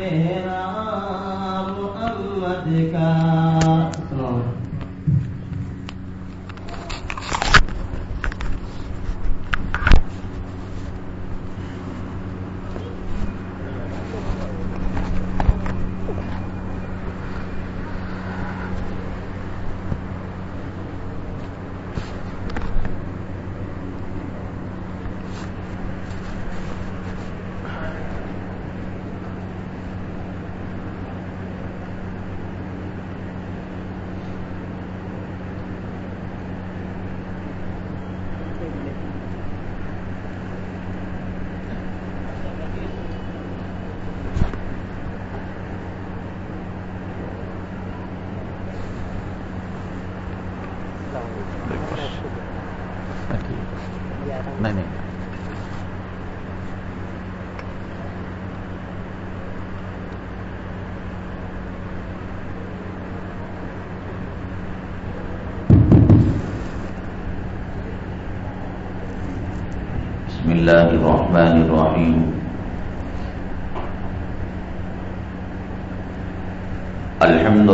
چہرہ محمد کا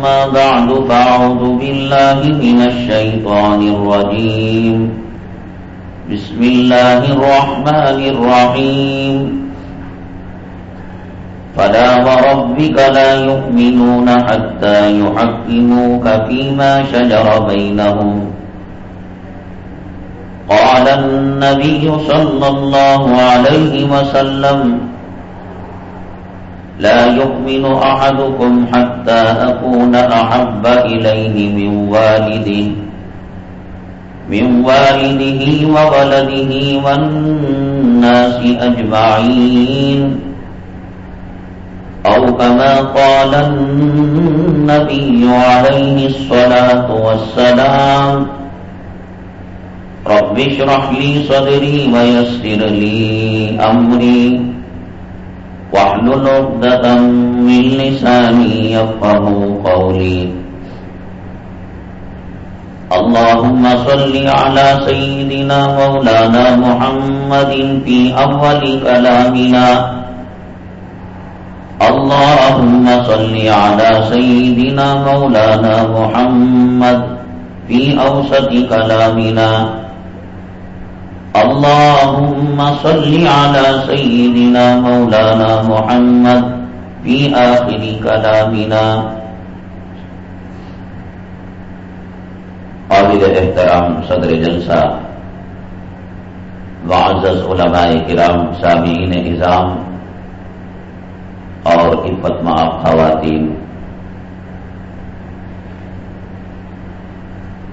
أما بعد فأعوذ بالله من الشيطان الرجيم. بسم الله الرحمن الرحيم. فلا وربك لا يؤمنون حتى يحكموك فيما شجر بينهم. قال النبي صلى الله عليه وسلم لا يؤمن أحدكم حتى أكون أحب إليه من والده. من والده وولده والناس أجمعين. أو كما قال النبي عليه الصلاة والسلام رب اشرح لي صدري ويسر لي أمري. واحلل عقدة من لساني يفقه قولي. اللهم صل على سيدنا مولانا محمد في أول كلامنا. اللهم صل على سيدنا مولانا محمد في أوسط كلامنا. اللهم صل على سيدنا مولانا محمد في آخر كلامنا. قابل احترام صدر جلسہ معزز علماء کرام، سامعین نظام اور عفت معاف خواتین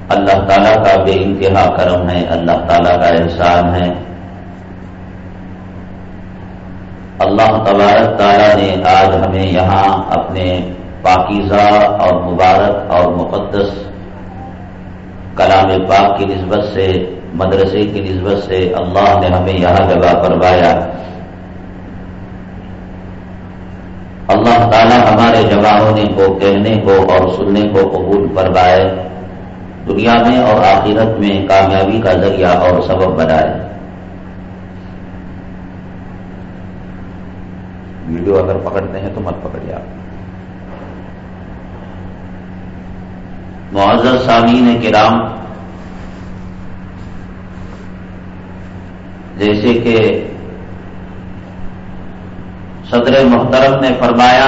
اللہ تعالیٰ کا بے انتہا کرم ہے، اللہ تعالیٰ کا احسان ہے۔ اللہ تبارک تعالیٰ نے آج ہمیں یہاں اپنے پاکیزہ اور مبارک اور مقدس کلام پاک کی نسبت سے، مدرسے کی نسبت سے اللہ نے ہمیں یہاں جگہ کروایا اللہ تعالیٰ ہمارے جمع ہونے کو، کہنے کو اور سننے کو قبول فرمائے۔ دنیا میں اور آخرت میں کامیابی کا ذریعہ اور سبب بنائے ویڈیو اگر پکڑتے ہیں تو مت پکڑیے آپ۔ معذر سامعین کرام، جیسے کہ صدر محترم نے فرمایا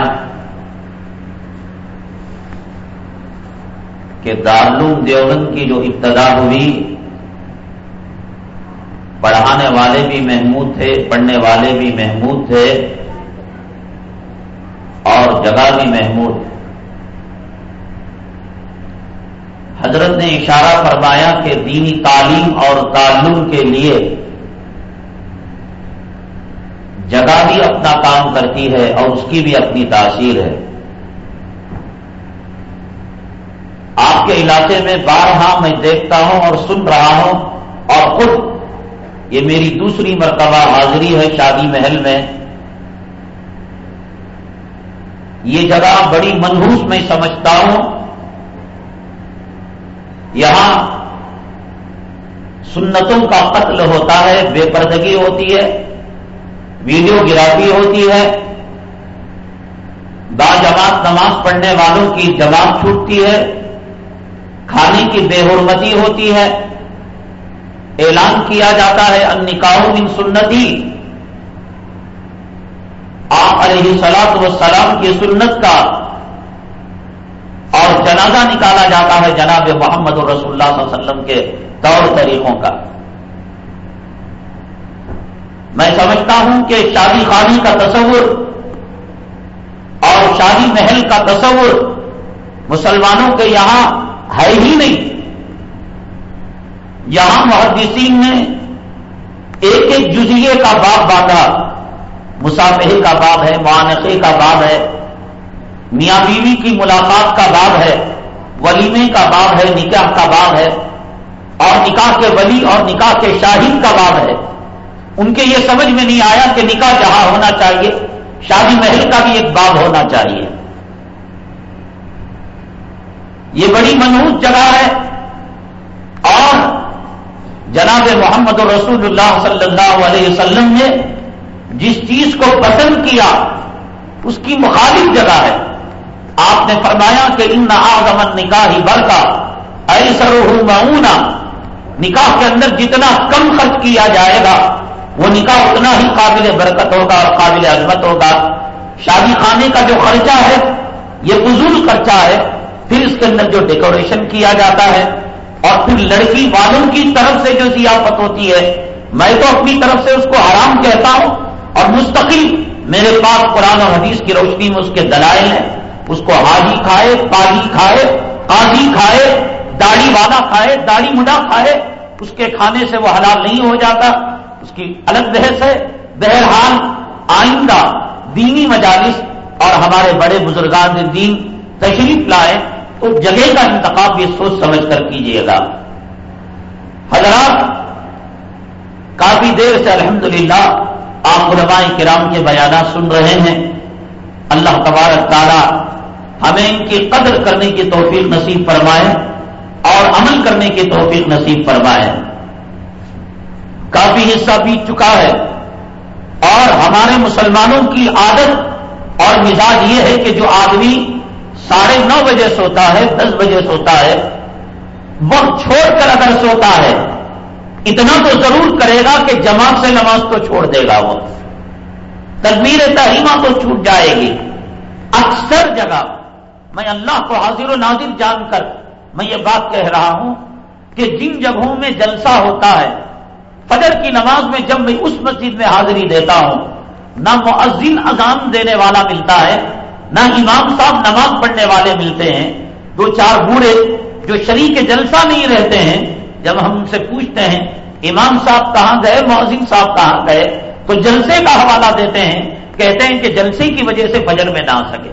کہ دارالعلوم دیوبند کی جو ابتدا ہوئی، پڑھانے والے بھی محمود تھے، پڑھنے والے بھی محمود تھے، اور جگہ بھی محمود۔ حضرت نے اشارہ فرمایا کہ دینی تعلیم اور تعلم کے لیے جگہ بھی اپنا کام کرتی ہے اور اس کی بھی اپنی تاثیر ہے۔ آپ کے علاقے میں بارہا میں دیکھتا ہوں اور سن رہا ہوں اور خود یہ میری دوسری مرتبہ حاضری ہے شادی محل میں۔ یہ جگہ بڑی منحوس میں سمجھتا ہوں۔ یہاں سنتوں کا قتل ہوتا ہے، بے پردگی ہوتی ہے، ویڈیو گرافی ہوتی ہے۔ با جماعت نماز پڑھنے والوں کی جماعت چھوٹتی ہے۔ کھانے کی بے حرمتی ہوتی ہے۔ اعلان کیا جاتا ہے ان نکاح ان سنتی۔ آپ علیہ سلاط و سلام کی سنت کا اور جنازہ نکالا جاتا ہے جناب محمد رسول اللہ صلی اللہ علیہ وسلم کے طور طریقوں کا۔ میں سمجھتا ہوں کہ شادی خانی کا تصور اور شادی محل کا تصور مسلمانوں کے یہاں ہے ہی نہیں۔ یہاں محدثین نے ایک ایک جزیے کا باب باندھا مسافر کا باب ہے، معانقے کا باب ہے۔ میاں بیوی کی ملاقات کا باب ہے۔ ولیمے کا باب ہے، نکاح کا باب ہے۔ اور نکاح کے ولی اور نکاح کے شاہد کا باب ہے۔ ان کے یہ سمجھ میں نہیں آیا کہ نکاح جہاں ہونا چاہیے، شادی محل کا بھی ایک باب ہونا چاہیے۔ یہ بڑی منحوس جگہ ہے اور جناب محمد رسول اللہ صلی اللہ علیہ وسلم نے جس چیز کو پسند کیا، اس کی مخالف جگہ ہے۔ آپ نے فرمایا کہ ان آگمن نکاح ہی برقا ایسر معنا نکاح کے اندر جتنا کم خرچ کیا جائے گا، وہ نکاح اتنا ہی قابل برکت ہوگا اور قابل عظمت ہوگا۔ شادی خانے کا جو خرچہ ہے، یہ فضول خرچہ ہے۔ پھر اس کے اندر جو ڈیکوریشن کیا جاتا ہے اور پھر لڑکی والوں کی طرف سے جو ضیافت ہوتی ہے، میں تو اپنی طرف سے اس کو حرام کہتا ہوں اور مستقل میرے پاس قرآن و حدیث کی روشنی میں اس کے دلائل ہیں۔ اس کو حاجی کھائے پالی کھائے، قاضی کھائے، داڑھی والا کھائے، داڑھی مڈا کھائے، اس کے کھانے سے وہ حلال نہیں ہو جاتا۔ اس کی الگ بحث ہے۔ بہرحال آئندہ دینی مجالس اور ہمارے بڑے بزرگان دین تشریف لائے۔ تو جگہ کا انتخاب یہ سوچ سمجھ کر کیجیے گا۔ حضرات، کافی دیر سے الحمدللہ آپ علماء کرام کے بیانات سن رہے ہیں۔ اللہ تبارک تعالیٰ ہمیں ان کی قدر کرنے کی توفیق نصیب فرمائے اور عمل کرنے کی توفیق نصیب فرمائے۔ کافی حصہ بیت چکا ہے اور ہمارے مسلمانوں کی عادت اور مزاج یہ ہے کہ جو آدمی ساڑھے نو بجے سوتا ہے، دس بجے سوتا ہے۔ وقت چھوڑ کر اگر سوتا ہے، اتنا تو ضرور کرے گا کہ جماعت سے نماز تو چھوڑ دے گا وہ۔ تدبیر تحریمہ تو چھوٹ جائے گی۔ اکثر جگہ میں اللہ کو حاضر و ناظر جان کر میں یہ بات کہہ رہا ہوں کہ جن جگہوں میں جلسہ ہوتا ہے، فجر کی نماز میں جب میں اس مسجد میں حاضری دیتا ہوں، نہ معذن اذان دینے والا ملتا ہے نہ امام صاحب نماز پڑھنے والے ملتے ہیں، دو چار بوڑھے جو شریک جلسہ نہیں رہتے ہیں، جب ہم ان سے پوچھتے ہیں، امام صاحب کہاں گئے معذن صاحب کہاں گئے؟ تو جلسے کا حوالہ دیتے ہیں، کہتے ہیں کہ جلسے کی وجہ سے فجر میں نہ آ سکے۔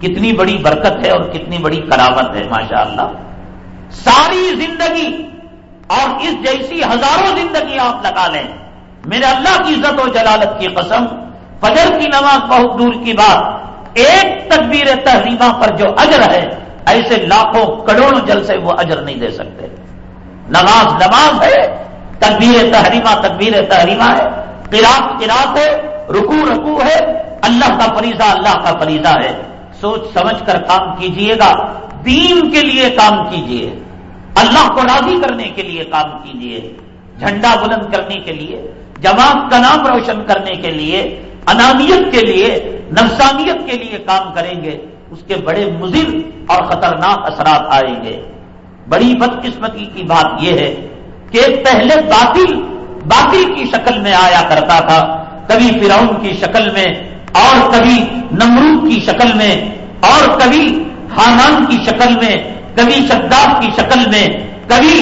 کتنی بڑی برکت ہے اور کتنی بڑی کراوت ہے ماشاء اللہ ساری زندگی اور اس جیسی ہزاروں زندگی آپ لگا لیں۔ میرے اللہ کی عزت و جلالت کی قسم، فجر کی نماز بہت دور کی بات ایک تکبیر تحریمہ پر جو اجر ہے، ایسے لاکھوں کروڑوں جل سے وہ اجر نہیں دے سکتے۔ نماز نماز ہے تکبیر تحریمہ تکبیر تحریمہ ہے قرات قرات ہے رکو رکو ہے، اللہ کا فریضہ اللہ کا فریضہ ہے۔ سوچ سمجھ کر کام کیجیے گا، دین کے لیے کام کیجیے۔ اللہ کو راضی کرنے کے لیے کام کیجیے۔ جھنڈا بلند کرنے کے لیے، جماعت کا نام روشن کرنے کے لیے انانیت کے لیے، نفسانیت کے لیے کام کریں گے، اس کے بڑے مضر اور خطرناک اثرات آئیں گے۔ بڑی بدقسمتی کی بات یہ ہے کہ پہلے باطل باطل کی شکل میں آیا کرتا تھا، کبھی فرعون کی شکل میں، اور کبھی نمرود کی شکل میں، اور کبھی حانان کی شکل میں، کبھی شداد کی شکل میں، کبھی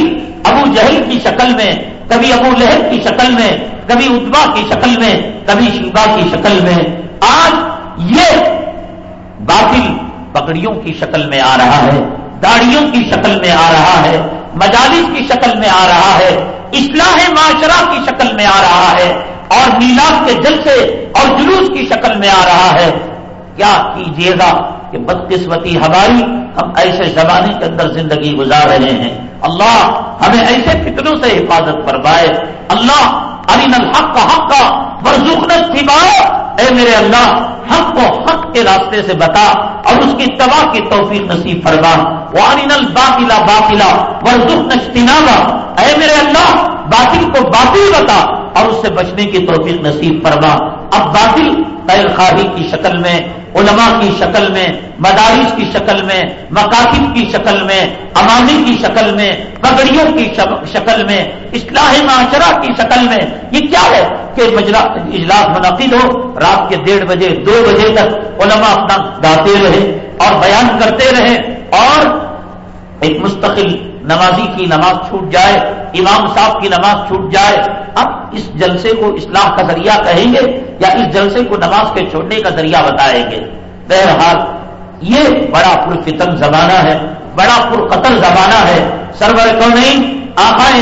ابو جہل کی شکل میں کبھی ابو لہب کی شکل میں، کبھی اتبا کی شکل میں، کبھی شیبا کی شکل میں۔ آج یہ باطل پکڑیوں کی شکل میں آ رہا ہے داڑیوں کی شکل میں آ رہا ہے، مجالس کی شکل میں آ رہا ہے، اصلاح معاشرہ کی شکل میں آ رہا ہے، اور میلاد کے جلسے اور جلوس کی شکل میں آ رہا ہے۔ کیا کیجیے گا کہ بدقسمتی ہماری ہم ایسے زمانے کے اندر زندگی گزار رہے ہیں۔ اللہ ہمیں ایسے فکروں سے حفاظت فرمائے۔ اللہ ارین الحق کا حق کا برزخن اے میرے اللہ، حق کو حق کے راستے سے بتا اور اس کی تباہ کی توفیق نصیب فرما۔ وارین الباطلا باطلا برزخن اجتنابا۔ اے میرے اللہ، باطل کو باطل بتا اور اس سے بچنے کی توفیق نصیب فرما۔ اب باطل خیر خواہی کی شکل میں علماء کی شکل میں، مدارس کی شکل میں مکاتب کی شکل میں امانی کی شکل میں، پگڑیوں کی شکل میں، اصلاح معاشرہ کی شکل میں، یہ کیا ہے کہ اجلاس منعقد ہو، رات کے ڈیڑھ بجے، دو بجے تک علماء اپنا گاتے رہے اور بیان کرتے رہے اور ایک مستقل نمازی کی نماز چھوٹ جائے، امام صاحب کی نماز چھوٹ جائے۔ اب اس جلسے کو اصلاح کا ذریعہ کہیں گے یا اس جلسے کو نماز کے چھوڑنے کا ذریعہ بتائیں گے؟ بہرحال یہ بڑا پرفتن زمانہ ہے، بڑا پرقتل زمانہ ہے۔ سرور کو نہیں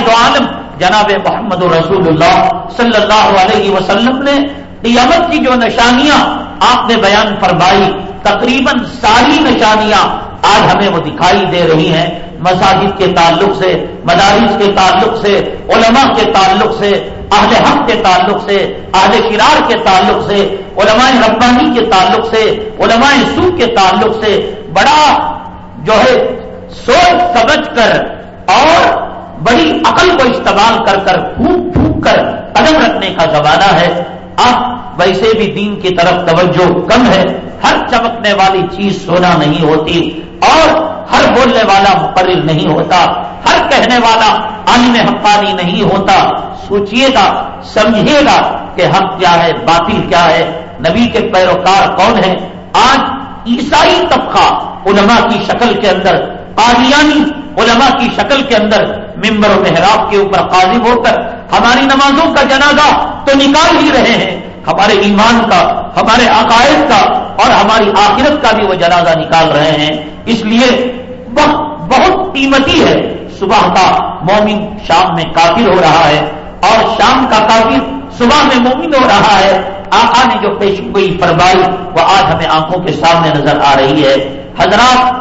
دو عالم، جناب محمد رسول اللہ صلی اللہ علیہ وسلم نے قیامت کی جو نشانیاں آپ نے بیان فرمائی، تقریباً ساری نشانیاں آج ہمیں وہ دکھائی دے رہی ہیں۔ مساجد کے تعلق سے، مدارس کے تعلق سے، علماء کے تعلق سے اہل حق کے تعلق سے، اہل شرار کے تعلق سے، علماء ربانی کے تعلق سے، علماء سو کے تعلق سے بڑا جو ہے سوچ سمجھ کر اور بڑی عقل کو استعمال کر کر، پھونک پھونک کر قدم رکھنے کا زمانہ ہے۔ اب ویسے بھی دین کی طرف توجہ کم ہے۔ ہر چمکنے والی چیز سونا نہیں ہوتی اور ہر بولنے والا مقرر نہیں ہوتا۔ ہر کہنے والا عالم حقانی نہیں ہوتا۔ سوچئے گا سمجھیے گا کہ ہم کیا ہے، باطل کیا ہے۔ نبی کے پیروکار کون ہے آج عیسائی طبقہ علماء کی شکل کے اندر، قادیانی علماء کی شکل کے اندر ممبر و محراب کے اوپر قاضب ہو کر ہماری نمازوں کا جنازہ تو نکال ہی رہے ہیں۔ ہمارے ایمان کا، ہمارے عقائد کا اور ہماری آخرت کا بھی وہ جنازہ نکال رہے ہیں۔ اس لیے بہت قیمتی ہے۔ صبح کا مومن شام میں کافر ہو رہا ہے اور شام کا کافر صبح میں مومن ہو رہا ہے۔ آقا نے جو پیش گوئی فرمائی، وہ آج ہمیں آنکھوں کے سامنے نظر آ رہی ہے۔ حضرات،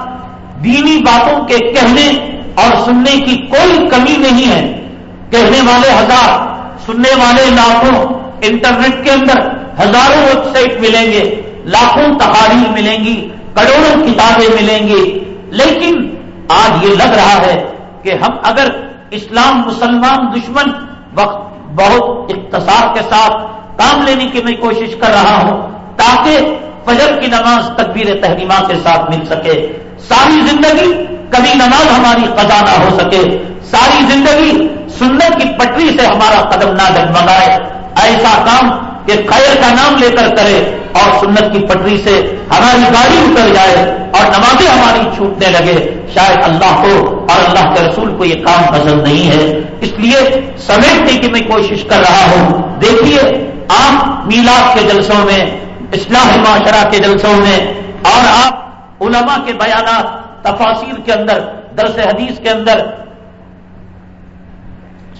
دینی باتوں کے کہنے اور سننے کی کوئی کمی نہیں ہے۔ کہنے والے ہزار، سننے والے لاکھوں انٹرنیٹ کے اندر ہزاروں ویب سائٹ ملیں گے، لاکھوں تحاریر ملیں گی، کروڑوں کتابیں ملیں گی۔ لیکن آج یہ لگ رہا ہے کہ ہم اگر اسلام مسلمان دشمن، وقت بہت اقتصاد کے ساتھ کام لینے کی میں کوشش کر رہا ہوں، تاکہ فجر کی نماز تکبیر تحریمہ کے ساتھ مل سکے۔ ساری زندگی کبھی نماز ہماری قضا نہ ہو سکے۔ ساری زندگی سنت کی پٹری سے ہمارا قدم نہ ڈگمگائے ایسا کام کہ خیر کا نام لے کر کرے۔ اور سنت کی پٹری سے ہماری گاڑی اتر جائے اور نمازیں ہماری چھوٹنے لگے، شاید اللہ کو اور اللہ کے رسول کو یہ کام پسند نہیں ہے۔ اس لیے سمیٹنے کی میں کوشش کر رہا ہوں۔ دیکھیے، آپ میلاد کے جلسوں میں اسلام معاشرہ کے جلسوں میں اور آپ علماء کے بیانات تفاصیر کے اندر، درس حدیث کے اندر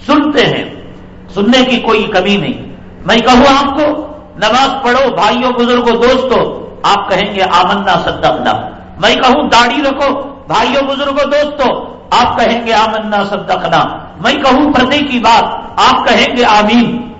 سنتے ہیں۔ سننے کی کوئی کمی نہیں۔ میں کہوں آپ کو نماز پڑھو، بھائیوں، بزرگوں، دوستوں، آپ کہیں گے آمنا، صدقنا۔ میں کہوں داڑھی رکھو، بھائیوں، بزرگوں، دوستوں، آپ کہیں گے آمنا، صدقنا۔ میں کہوں پردے کی بات، آپ کہیں گے آمین۔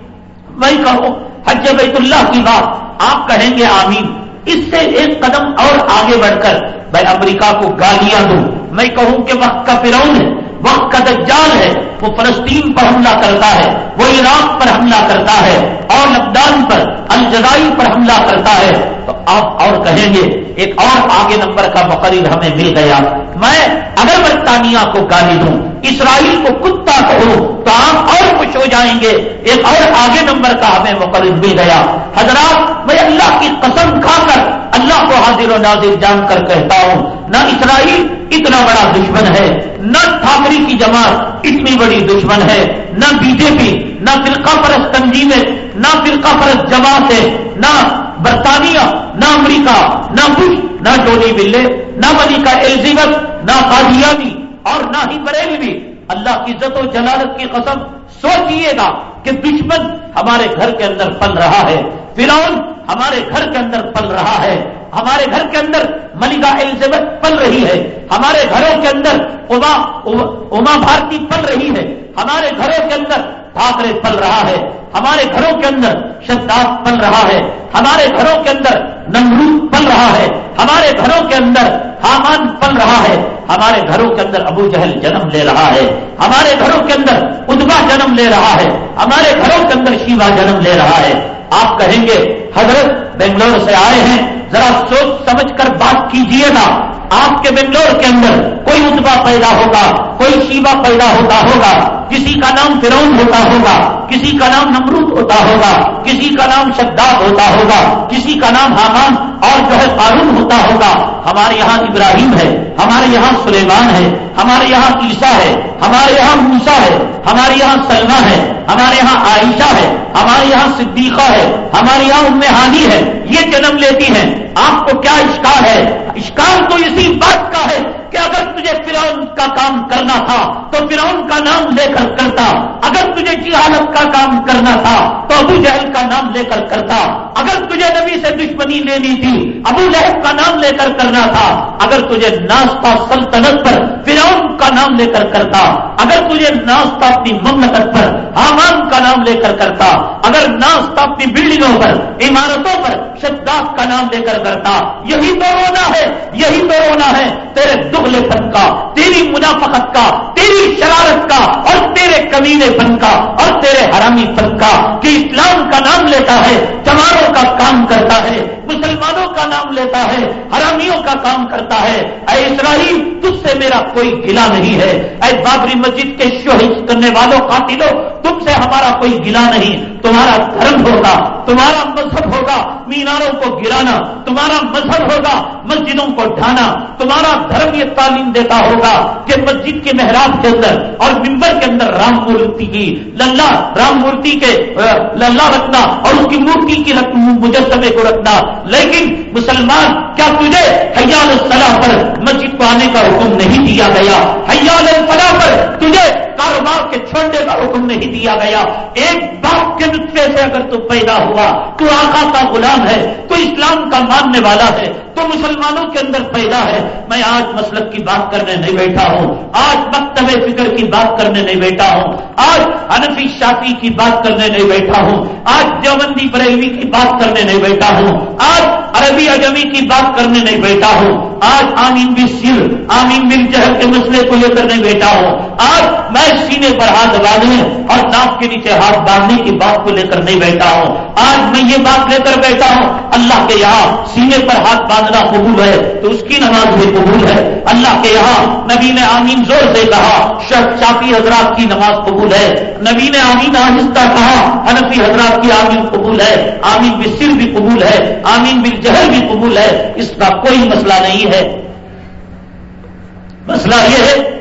میں کہوں حج بیت اللہ کی بات، آپ کہیں گے آمین۔ اس سے ایک قدم اور آگے بڑھ کر میں امریکہ کو گالیاں دوں۔ میں کہوں کہ وقت کا فرعون ہے۔ وقت کا دجال ہے، وہ فلسطین پر حملہ کرتا ہے، وہ عراق پر حملہ کرتا ہے اور لبنان پر الجدائی پر حملہ کرتا ہے۔ تو آپ اور کہیں گے، ایک اور آگے نمبر کا مقرر ہمیں مل گیا۔ میں اگر برطانیہ کو گالی دوں۔ اسرائیل کو کتا کہوں تو آپ اور خوش ہو جائیں گے۔ ایک اور آگے نمبر کا ہمیں مقرر مل گیا۔ حضرات، میں اللہ کی قسم کھا کر اللہ کو حاضر و نازر جان کر کہتا ہوں، نہ اسرائیل اتنا بڑا دشمن ہے، نہ ٹھاکری کی جماعت اتنی بڑی دشمن ہے، نہ بی جے پی، نہ فرقہ پرست تنظیمیں، نہ فرقہ پرست جماعت ہے نہ برطانیہ، نہ امریکہ، نہ بش نہ ٹونی بلے نہ ملکہ ایلزبت نہ قادیانی اور نہ ہی بریلوی اللہ کی عزت و جلالت کی قسم سوچئے گا کہ دشمن ہمارے گھر کے اندر پل رہا ہے۔ فرعون ہمارے گھر کے اندر پل رہا ہے۔ ہمارے گھر کے اندر ملکہ الزبت پل رہی ہے۔ ہمارے گھروں کے اندر اما اما بھارتی پل رہی ہے۔ ہمارے گھروں کے اندر ٹھاکرے پل رہا ہے۔ ہمارے گھروں کے اندر شداد پل رہا ہے۔ ہمارے گھروں کے اندر نمرود پل رہا ہے۔ ہمارے گھروں کے اندر حامان پل رہا ہے۔ ہمارے گھروں کے اندر ابو جہل جنم لے رہا ہے۔ ہمارے گھروں کے اندر ادبا جنم لے رہا ہے۔ ہمارے گھروں کے اندر شیوا جنم لے رہا ہے۔ آپ کہیں گے، حضرت بنگلور سے آئے ہیں، ذرا سوچ سمجھ کر بات کیجیے گا آپ کے بنگلور کے اندر کوئی اتبا پیدا ہوگا۔ کوئی شیوا پیدا ہوتا ہوگا، کسی کا نام فرون ہوتا ہوگا، کسی کا نام نمرود ہوتا ہوگا، کسی کا نام شداد ہوتا ہوگا، کسی کا نام حامان اور جو ہے قانون ہوتا ہوگا۔ ہمارے یہاں ابراہیم ہے، ہمارے یہاں سلیمان ہے، ہمارے یہاں عیسیٰ ہے، ہمارے یہاں موسا ہے، ہمارے یہاں سلما ہے، ہمارے یہاں عائشہ ہے، ہمارے یہاں صدیقہ ہے، ہمارے یہاں امہانی ہے، یہ جنم لیتی ہیں۔ آپ کو کیا اشکار ہے؟ اشکار تو اسی بات کا ہے کہ اگر تجھے فرعون کا کام کرنا تھا، تو فرعون کا نام لے کر کرتا۔ اگر تجھے جہالت کا کام کرنا تھا، تو ابو جہل کا نام لے کر کرتا۔ اگر تجھے نبی سے دشمنی لینی تھی، ابو لہب کا نام لے کر کرنا تھا۔ اگر تجھے ناشتہ سلطنت پر فرعون کا نام لے کر کرتا۔ اگر تجھے ناشتہ اپنی مملکت پر حامان کا نام لے کر کرتا۔ اگر ناشتہ اپنی بلڈنگوں پر، عمارتوں پر شداد کا نام لے کر کرتا۔ یہی تو رونا ہے، یہی تو رونا ہے۔ تیرے دغلے پن کا، تیری منافقت کا، تیری شرارت کا، اور تیرے کمینے پن کا، اور تیرے حرامی پن کا کہ اسلام کا نام لیتا ہے جوانوں کا کام کرتا ہے، مسلمانوں کا نام لیتا ہے، حرامیوں کا کام کرتا ہے۔ اے اسرائیل، تجھ سے میرا کوئی گلا نہیں ہے۔ اے بابری مسجد کے شہید کرنے والوں قاتلوں، تم سے ہمارا کوئی گلا نہیں۔ تمہارا دھرم ہوگا، تمہارا مذہب ہوگا، میناروں کو گرانا، تمہارا مذہب ہوگا، مسجدوں کو ڈھانا، تمہارا دھرم یہ تعلیم دیتا ہوگا کہ مسجد کے محراب کے اندر اور ممبر کے اندر رام مورتی کی، للہ، رام مورتی کے للہ رکھنا اور اس کی مورتی کی مجسمے کو رکھنا۔ لیکن مسلمان، کیا تجھے حیال الصلاح پر مسجد کو آنے کا حکم نہیں دیا گیا؟ حیال الفلاح پر تجھے کاروبار کے چھوڑنے کا حکم نہیں دیا گیا۔ ایک باپ کے نسخے سے اگر تو پیدا ہوا، تو آقا کا غلام ہے، تو اسلام کا ماننے والا ہے، تو مسلمانوں کے اندر پیدا ہے۔ میں آج مسلک کی بات کرنے نہیں بیٹھا ہوں۔ آج مکتب فکر کی بات کرنے نہیں بیٹھا ہوں۔ آج انفی شافی کی بات کرنے نہیں بیٹھا ہوں۔ آج دیوبندی بریلوی کی بات کرنے نہیں بیٹھا ہوں۔ آج عربی اجمی کی بات کرنے نہیں بیٹھا ہوں۔ آج آمین بھی سر آمین بل جہل کے مسئلے کو لے کر نہیں بیٹھا ہوں۔ آج میں سینے پر ہاتھ باندھنے اور ناک کے نیچے ہاتھ باندھنے کی بات کو لے کر نہیں بیٹھا ہوں۔ آج میں یہ بات لے کر بیٹھا ہوں۔ اللہ کے یہاں سینے پر ہاتھ باندھنا قبول ہے تو اس کی نماز بھی قبول ہے۔ اللہ کے یہاں نبی نے آمین زور سے کہا شافی حضرات کی نماز قبول ہے۔ نبی نے آمین آہستہ کہا، حنفی حضرات کی آمین قبول ہے۔ آمین بصر بھی قبول ہے۔ آمین بل جہر بھی قبول ہے۔ اس کا کوئی مسئلہ نہیں ہے۔ مسئلہ یہ ہے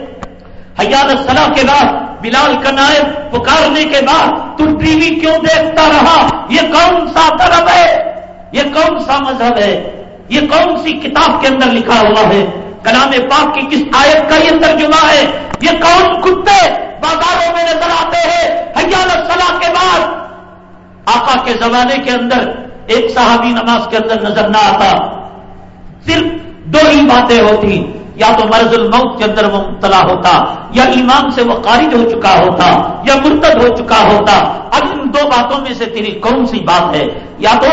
حیات صلاح کے بعد، بلال کا نائب پکارنے کے بعد تو ٹی وی کیوں دیکھتا رہا؟ یہ کون سا دھرم ہے؟ یہ کون سا مذہب ہے؟ یہ کون سی کتاب کے اندر لکھا ہوا ہے؟ کلام پاک کی کس آیت کا یہ ترجمہ ہے؟ یہ کون کتے بازاروں میں نظر آتے ہیں؟ حیات صلاح کے بعد۔ آقا کے زمانے کے اندر ایک صحابی نماز کے اندر نظر نہ آتا۔ صرف دو ہی باتیں ہوتی، یا تو مرض الموت کے اندر وہ مبتلا ہوتا یا ایمان سے وہ خارج ہو چکا ہوتا یا مرتد ہو چکا ہوتا، اب ان دو باتوں میں سے تیری کون سی بات ہے؟ یا تو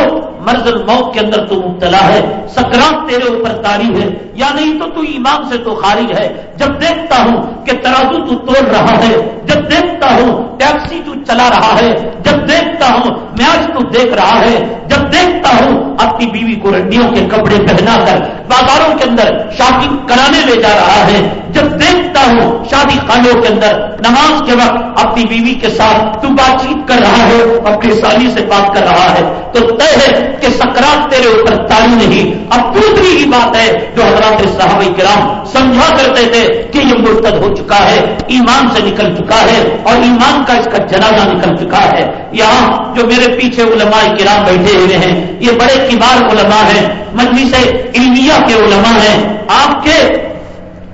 مرض الموت کے اندر تو مبتلا ہے، سکرات تیرے اوپر تاری ہے، یا نہیں تو تو ایمان سے تو خارج ہے۔ جب دیکھتا ہوں کہ ترازو تو توڑ رہا ہے، جب دیکھتا ہوں ٹیکسی تو چلا رہا ہے، جب دیکھتا ہوں میچ تو دیکھ رہا ہے، جب دیکھتا ہوں اپنی بیوی کو رنڈیوں کے کپڑے پہنا کر بازاروں کے اندر شاپنگ کرانے لے جا رہا ہے، جب دیکھتا ہوں شادی خانوں کے اندر، نماز کے وقت اپنی بیوی کے ساتھ تو بات چیت کر رہا ہے، اپنی سالی سے بات کر رہا ہے۔ تو طے ہے کہ سکرات تیرے اوپر تاری نہیں۔ اب دوسری ہی بات ہے جو حضرات صحابہ کرام سمجھا کرتے تھے کہ یہ مرتد ہو چکا ہے، ایمان سے نکل چکا ہے اور ایمان کا اس کا جنازہ نکل چکا ہے۔ یہاں جو میرے پیچھے علماء کرام بیٹھے ہوئے ہیں، یہ بڑے کبار علماء ہیں، مجلس علمیہ کے علماء ہیں۔ آپ کے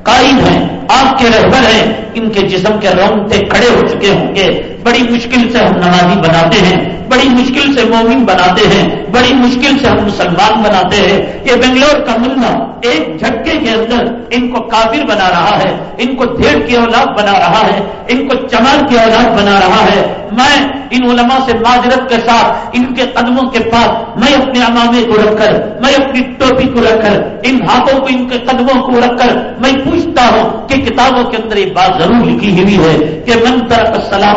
قائم ہیں، آپ کے رہبر ہیں، ان کے جسم کے رونگتے کھڑے ہو چکے ہوں گے۔ بڑی مشکل سے ہم نمازی بناتے ہیں، بڑی مشکل سے مومن بناتے ہیں، بڑی مشکل سے ہم مسلمان بناتے ہیں۔ یہ بنگلور کا ملنا ایک جھٹکے کے اندر ان کو کافر بنا رہا ہے، ان کو دھیڑ کی اولاد بنا رہا ہے، ان کو چمار کی اولاد بنا رہا ہے۔ میں ان علماء سے معذرت کے ساتھ ان کے قدموں کے پاس میں اپنے امامے کو رکھ کر، میں اپنی ٹوپی کو رکھ کر، ان ہاتھوں کو، ان کے قدموں کو رکھ کر میں پوچھتا ہوں کہ کتابوں کے اندر یہ بات ضرور لکھی ہوئی ہے کہ من طرف سلاح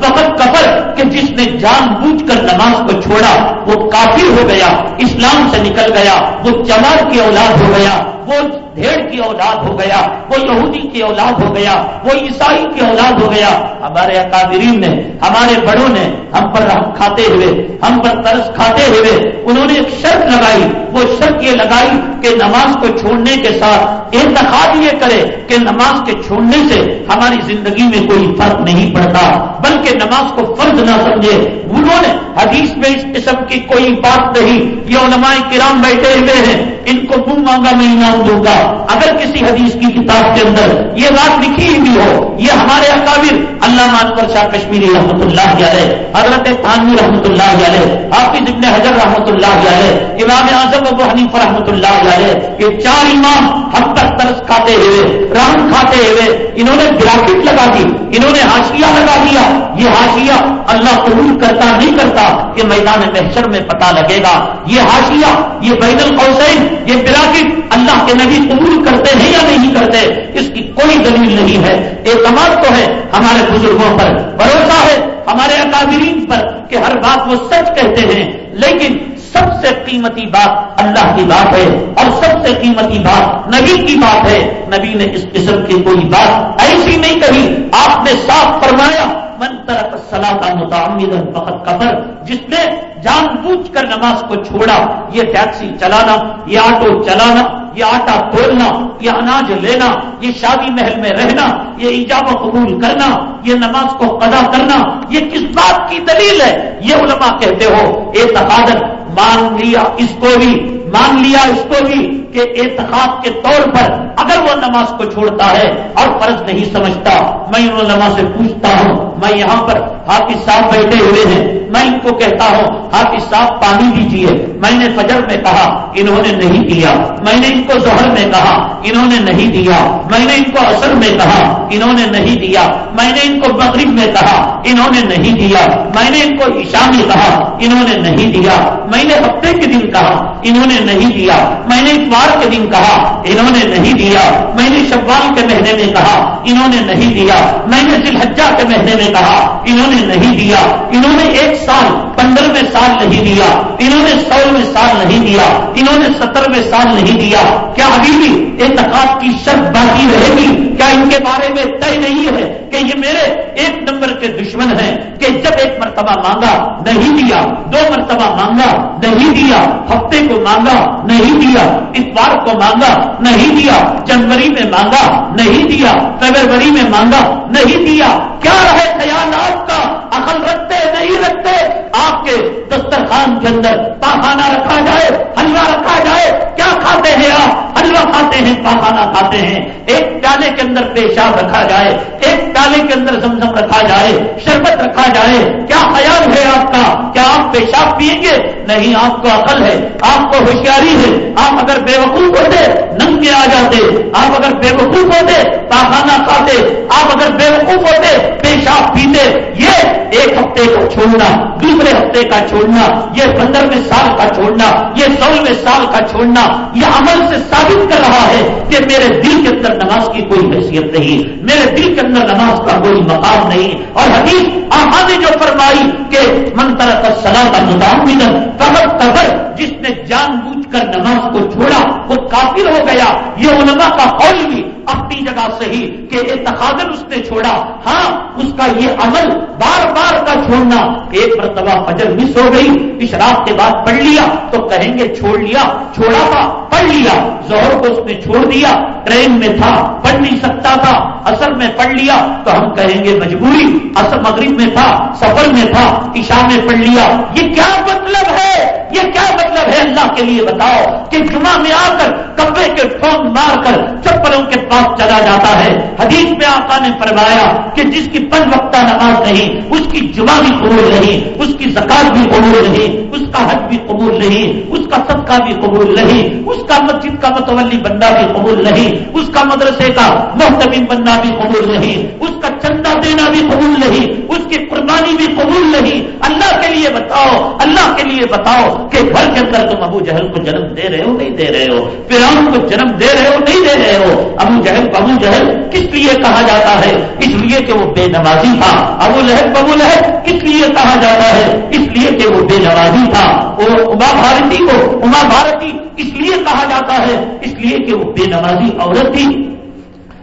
فقط کفر کہ جس نے جان بوجھ کر نماز کو چھوڑا، وہ کافی ہو گیا، اسلام سے نکل گیا، وہ چمار کی اولاد ہو گیا، وہ بھیڑ کی اولاد ہو گیا، وہ یہودی کی اولاد ہو گیا، وہ عیسائی کی اولاد ہو گیا۔ ہمارے اکادرین نے، ہمارے بڑوں نے ہم پر رحم کھاتے ہوئے، ہم پر ترس کھاتے ہوئے انہوں نے ایک شرط لگائی۔ وہ شرط یہ لگائی کہ نماز کو چھوڑنے کے ساتھ انتخاب یہ کرے کہ نماز کے چھوڑنے سے ہماری زندگی میں کوئی فرق نہیں پڑتا، بلکہ نماز کو فرض نہ سمجھے۔ انہوں نے حدیث میں اس قسم کی کوئی بات نہیں، یہ علماء کرام بیٹھے ہوئے ہیں۔ ان کو منہ مانگا میں انعام دوں گا۔ اگر کسی حدیث کی کتاب کے اندر یہ بات لکھی ہوئی ہو، یہ ہمارے اکابر اللہ مانور شاہ کشمیری رحمۃ اللہ علیہ، حضرت تھانوی رحمۃ اللہ علیہ، حافظ ابن حضر رحمۃ اللہ علیہ، امام اعظم ابو حنیف رحمۃ اللہ علیہ، یہ چار امام ہم تک ترس کھاتے ہوئے، رحم کھاتے ہوئے، انہوں نے گراکٹ لگا دی، انہوں نے ہاشیا لگا دیا۔ یہ ہاشیا اللہ قبول کرتا نہیں کرتا کہ میدان محشر میں پتا لگے گا۔ یہ ہاشیا یہ بین القوسین یہ گراکٹ اللہ کے نبی قبول کرتے ہیں یا نہیں کرتے، اس کی کوئی دلیل نہیں ہے۔ اعتماد تو ہے ہمارے بزرگوں پر، بھروسہ ہے ہمارے اکابرین پر کہ ہر بات وہ سچ کہتے ہیں۔ لیکن سب سے قیمتی بات اللہ کی بات ہے اور سب سے قیمتی بات نبی کی بات ہے۔ نبی نے اس قسم کی کوئی بات ایسی نہیں کہی۔ آپ نے صاف فرمایا من طرف سلا کا متعمد فقط قبر جس نے جان بوجھ کر نماز کو چھوڑا، یہ ٹیکسی چلانا، یہ آٹو چلانا، یہ آٹا کھولنا یہ اناج لینا، یہ شادی محل میں رہنا، یہ ایجاب و قبول کرنا، یہ نماز کو قدا کرنا، یہ کس بات کی دلیل ہے؟ یہ علماء کہتے ہو اعتقاد مان لیا اس کو بھی، مان لیا اس کو بھی کہ اعتقاد کے طور پر اگر وہ نماز کو چھوڑتا ہے اور فرض نہیں سمجھتا، میں ان نماز سے پوچھتا ہوں، میں یہاں پر حافظ صاحب بیٹھے ہوئے ہیں، میں ان کو کہتا ہوں حافظ صاحب پانی دیجیے میں نے فجر میں کہا، انہوں نے نہیں دیا۔ میں نے ان کو زہر میں کہا، انہوں نے نہیں دیا۔ میں نے ان کو اثر میں کہا، انہوں نے نہیں دیا۔ میں نے ان کو مغرب میں کہا، انہوں نے نہیں دیا۔ میں نے ان کو عشاء میں کہا، انہوں نے نہیں دیا۔ میں نے ہفتے کے دن کہا، انہوں نے نہیں دیا۔ میں نے اتوار کے دن کہا، انہوں نے نہیں دیا۔ میں نے شوال کے مہینے میں کہا، انہوں نے نہیں دیا۔ میں نے ذلحجہ کے مہینے میں کہا، انہوں نے نہیں دیا۔ انہوں نے ایک سال، پندرہویں سال نہیں دیا۔ انہوں نے سولہویں سال نہیں دیا۔ انہوں نے سترویں سال نہیں دیا۔ کیا ابھی بھی اعتقاد کی شرط باقی رہے گی؟ کیا ان کے بارے میں طے نہیں ہے کہ یہ میرے ایک نمبر کے دشمن ہیں کہ جب ایک مرتبہ مانگا، نہیں دیا۔ دو مرتبہ مانگا، نہیں دیا۔ ہفتے کو مانگا، نہیں دیا۔ اتوار کو مانگا، نہیں دیا۔ جنوری میں مانگا، نہیں دیا۔ فیبروری میں مانگا، نہیں دیا۔ کیا رہے خیالات کا؟ عقل رکھتے نہیں رکھتے۔ آپ کے دسترخوان کے اندر پاخانہ رکھا جائے، حلوہ رکھا جائے۔ کیا کھاتے ہیں آپ؟ حلوہ کھاتے ہیں، پاخانہ کھاتے ہیں۔ ایک پیالے کے اندر پیشاب رکھا جائے، ایک پیالے کے اندر زمزم رکھا جائے، شربت رکھا جائے۔ کیا خیال ہے آپ کا؟ کیا آپ پیشاب پیئیں گے؟ نہیں، آپ کو عقل ہے، آپ کو ہوشیاری ہے۔ آپ اگر بے وقوف ہوتے ننگے آ جاتے۔ آپ اگر بے وقوف ہوتے، پاخانہ کھاتے۔ آپ اگر بے وقوف ہوتے، پیشاب پیتے۔ یہ ایک ہفتے کو چھوڑنا، دوسرے ہفتے کا چھوڑنا، یہ پندرہویں سال کا چھوڑنا، یہ سولہویں سال کا چھوڑنا، یہ عمل سے ثابت کر رہا ہے کہ میرے دل کے اندر نماز کی کوئی حیثیت نہیں، میرے دل کے اندر نماز کا کوئی مقام نہیں۔ اور حدیث آہا نے جو فرمائی کہ منتر کا سلاح کا نظام قبر قبر جس نے جان بوجھ کر نماز کو چھوڑا، وہ کافر ہو گیا۔ یہ علماء کا قول بھی اپنی جگہ صحیح کہ اعتقاد اس نے چھوڑا۔ ہاں اس کا یہ عمل بار بار کا چھوڑنا۔ ایک مرتبہ فجر مس ہو گئی اشراف کے بعد پڑھ لیا، تو کہیں گے چھوڑ لیا، چھوڑا تھا پڑھ لیا۔ زہر کو اس نے چھوڑ دیا، ٹرین میں تھا، پڑھ نہیں سکتا تھا اصل میں پڑھ لیا تو ہم کہیں گے مجبوری اصل مغرب میں تھا، سفر میں تھا، عشاء میں پڑھ لیا۔ یہ کیا مطلب ہے؟ یہ کیا مطلب ہے؟ اللہ کے لیے بتاؤ کہ جمعہ میں آ کر کپڑے کے ٹھونگ مار کر چپلوں کے پاس چلا جاتا ہے۔ حدیث میں آقا نے فرمایا کہ جس کی پن وقتہ نماز نہیں، اس کی جمعہ بھی قبول نہیں، اس کی زکات بھی قبول نہیں، اس کا حج بھی قبول نہیں، اس کا صدقہ بھی قبول نہیں، اس کا مسجد کا متولی بننا بھی قبول نہیں، اس کا مدرسے کا محتمین بننا بھی قبول نہیں، اس کا چندہ دینا بھی قبول نہیں، اس کی قربانی بھی قبول نہیں۔ اللہ کے لیے بتاؤ، اللہ کے لیے بتاؤ کہ گھر کے اندر تم ابو جہل کو جنم دے رہے ہو، نہیں دے رہے ہو؟ فرعون کو جنم دے رہے ہو، نہیں دے رہے ہو؟ ابو جہل ابو جہل کس لیے کہا جاتا ہے؟ اس لیے کہ وہ بے نمازی تھا۔ ابو لہب ابو لہب کس لیے کہا جاتا ہے؟ اس لیے کہ وہ بے نمازی تھا۔ وہ اما بھارتی کو اما بھارتی اس لیے کہا جاتا ہے، اس لیے کہ وہ بے نمازی عورت تھی۔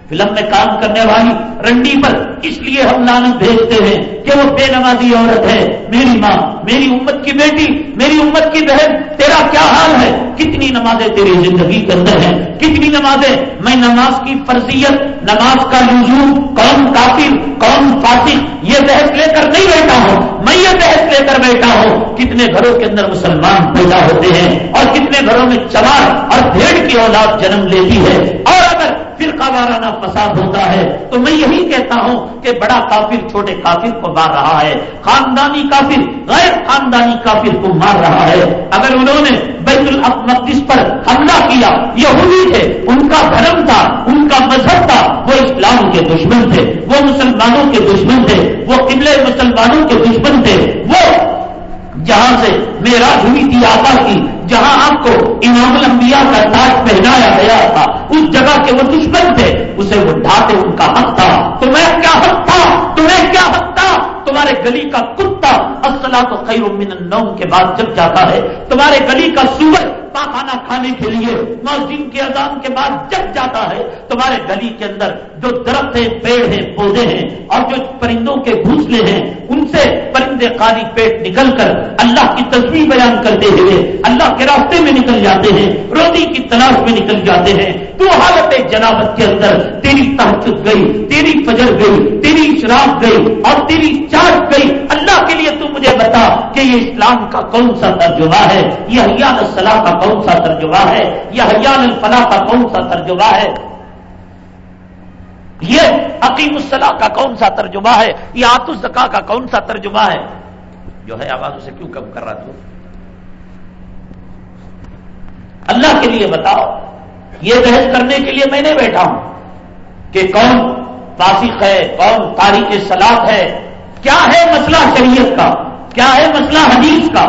فلم میں کام کرنے والی رنڈی پر اس لیے ہم لانت بھیجتے ہیں کہ وہ بے نمازی عورت ہے۔ میری ماں میری امت کی بیٹی، میری امت کی بہن، تیرا کیا حال ہے؟ کتنی نمازیں تیری زندگی کے اندر ہیں؟ کتنی نمازیں؟ میں نماز کی فرضیت، نماز کا لزوم کون کافر کون فاسق، یہ بحث لے کر نہیں بیٹھا ہوں۔ میں یہ بحث لے کر بیٹھا ہوں۔ کتنے گھروں کے اندر مسلمان پیدا ہوتے ہیں اور کتنے گھروں میں چمار اور بھیڑ کی اولاد جنم لیتی ہے۔ اور اگر فرقہ وارانہ فساد ہوتا ہے، تو میں یہی کہتا ہوں کہ بڑا کافر چھوٹے کافر کو مار رہا ہے۔ خاندانی کافر، غیر خاندانی کافر کو مار رہا ہے۔ اگر انہوں نے بیت المقدس پر حملہ کیا، یہودی تھے، ان کا دھرم تھا، ان کا مذہب تھا، وہ اسلام کے دشمن تھے، وہ مسلمانوں کے دشمن تھے، وہ قبل مسلمانوں کے دشمن تھے، وہ جہاں سے میرا ہوئی تھی آقا کی، جہاں آپ کو امام الانبیاء کا تاج پہنایا گیا تھا، اس جگہ کے وہ دشمن تھے، اسے وہ ڈھاتے ان کا حق تھا۔ تمہیں کیا حق تھا؟ تمہیں کیا حق تھا؟ تمہارے گلی کا کتا اصلا تو خیر من النوم کے بعد جب جاتا ہے، تمہارے گلی کا سور پاخانہ کھانے کے لیے مسجد کے اذان کے بعد جب جاتا ہے، تمہارے گلی کے اندر جو درخت ہیں، پیڑ ہیں، پودے ہیں اور جو پرندوں کے گھونسلے ہیں، ان سے پرندے خالی پیٹ نکل کر اللہ کی تصویر بیان کرتے ہوئے، اللہ کے راستے میں نکل جاتے ہیں روٹی کی تلاش میں نکل جاتے ہیں تو حالت جنابت کے اندر تیری تحجد گئی، تیری فجر گئی، تیری شراب گئی اور تیری چارج گئی۔ اللہ کے لیے تو مجھے بتا کہ یہ اسلام کا کون سا ترجمہ ہے؟ یہ حیال الصلاح کا کون سا ترجمہ ہے؟ یہ حیال الفلاح کا کون سا ترجمہ ہے؟ یہ عقیم الصلاح کا کون سا ترجمہ ہے؟ یہ آت الزکا کا کون سا ترجمہ ہے؟ جو ہے آواز اسے کیوں کم کر رہا تو؟ اللہ کے لیے بتاؤ یہ بحث کرنے کے لیے میں نے بیٹھا ہوں کہ کون فاسق ہے، کون تاریخ سلاد ہے، کیا ہے مسئلہ شریعت کا، کیا ہے مسئلہ حدیث کا؟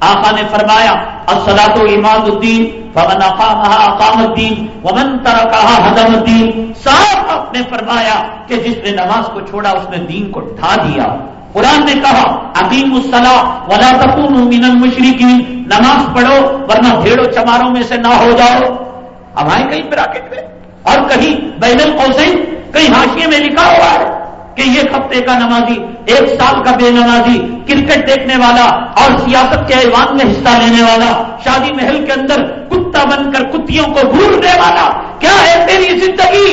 آقا نے فرمایا السلاط و اماد الدین، فمن اقام الدین، ومن ترکا حضم الدین۔ صاحب آپ نے فرمایا کہ جس نے نماز کو چھوڑا، اس نے دین کو ڈھا دیا۔ قرآن نے کہا عظیم الصلاح ولا تکون من المشرقین نماز پڑھو، ورنہ بھیڑوں چماروں میں سے نہ ہو جاؤ۔ اب آئے کہیں براکٹ میں اور کہیں بین القوسین، کہیں حاشیے میں لکھا ہوا ہے کہ یہ ہفتے کا نمازی، ایک سال کا بے نمازی، کرکٹ دیکھنے والا اور سیاست کے ایوان میں حصہ لینے والا، شادی محل کے اندر کتا بن کر کتوں کو گھورنے والا، کیا ہے تیری زندگی؟